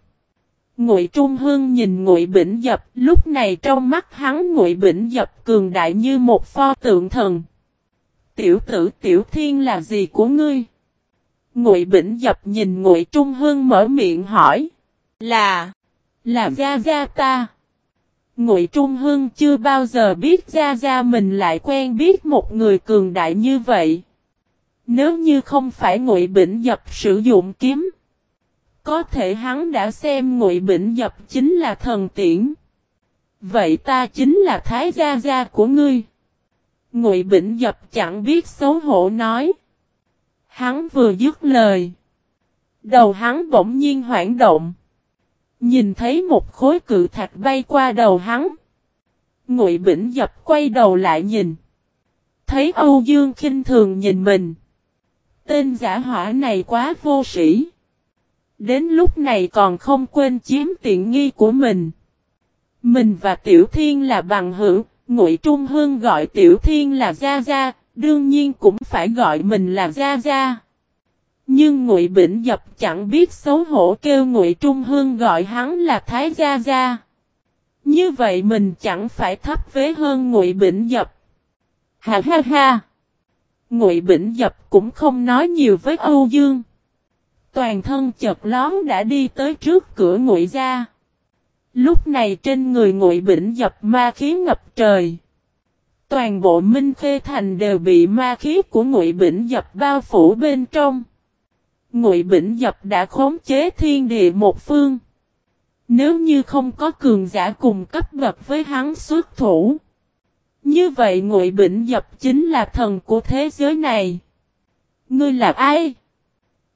Ngụy Trung Hương nhìn Ngụy Bỉnh Dập, lúc này trong mắt hắn Ngụy Bỉnh Dập cường đại như một pho tượng thần. Tiểu tử Tiểu Thiên là gì của ngươi? Ngụy Bỉnh Dập nhìn Ngụy Trung Hương mở miệng hỏi. Là, là Gia Gia ta. Ngụy Trung Hương chưa bao giờ biết Gia Gia mình lại quen biết một người cường đại như vậy. Nếu như không phải Ngụy Bỉnh Dập sử dụng kiếm, có thể hắn đã xem Ngụy Bỉnh Dập chính là thần tiễn. Vậy ta chính là Thái Gia Gia của ngươi. Ngụy Bỉnh Dập chẳng biết xấu hổ nói. Hắn vừa dứt lời. Đầu hắn bỗng nhiên hoảng động. Nhìn thấy một khối cự thạch bay qua đầu hắn. Ngụy Bỉnh Dập quay đầu lại nhìn. Thấy Âu Dương khinh thường nhìn mình. Tên giả hỏa này quá vô sĩ. Đến lúc này còn không quên chiếm tiện nghi của mình. Mình và Tiểu Thiên là bằng hữu, Ngụy Trung Hương gọi Tiểu Thiên là Gia Gia, đương nhiên cũng phải gọi mình là Gia Gia. Nhưng Ngụy Bỉnh Dập chẳng biết xấu hổ kêu Ngụy Trung Hương gọi hắn là Thái Gia Gia. Như vậy mình chẳng phải thấp vế hơn Ngụy Bỉnh Dập. Ha ha ha! Ngụy Bỉnh Dập cũng không nói nhiều với Âu Dương. Toàn thân chợt lón đã đi tới trước cửa Ngụy gia. Lúc này trên người Ngụy Bỉnh Dập ma khí ngập trời. Toàn bộ Minh Khê Thành đều bị ma khí của Ngụy Bỉnh Dập bao phủ bên trong. Ngụy Bỉnh Dập đã khống chế thiên địa một phương. Nếu như không có cường giả cùng cấp bậc với hắn xuất thủ. Như vậy Ngụy Bỉnh Dập chính là thần của thế giới này. Ngươi là ai?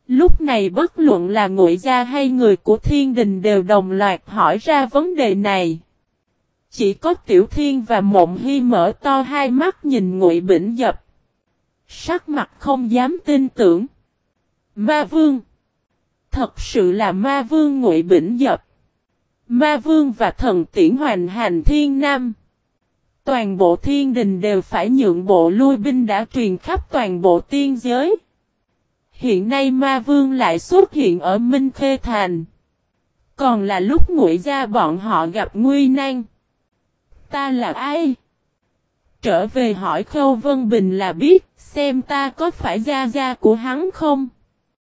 Lúc này bất luận là Ngụy gia hay người của Thiên Đình đều đồng loạt hỏi ra vấn đề này. Chỉ có Tiểu Thiên và Mộng Hy mở to hai mắt nhìn Ngụy Bỉnh Dập. Sắc mặt không dám tin tưởng. Ma Vương Thật sự là Ma Vương Ngụy Bỉnh Dập. Ma Vương và thần tiễn hoành hành thiên nam. Toàn bộ thiên đình đều phải nhượng bộ lui binh đã truyền khắp toàn bộ tiên giới. Hiện nay ma vương lại xuất hiện ở Minh Khê Thành. Còn là lúc ngụy ra bọn họ gặp nguy nan. Ta là ai? Trở về hỏi Khâu Vân Bình là biết xem ta có phải gia gia của hắn không?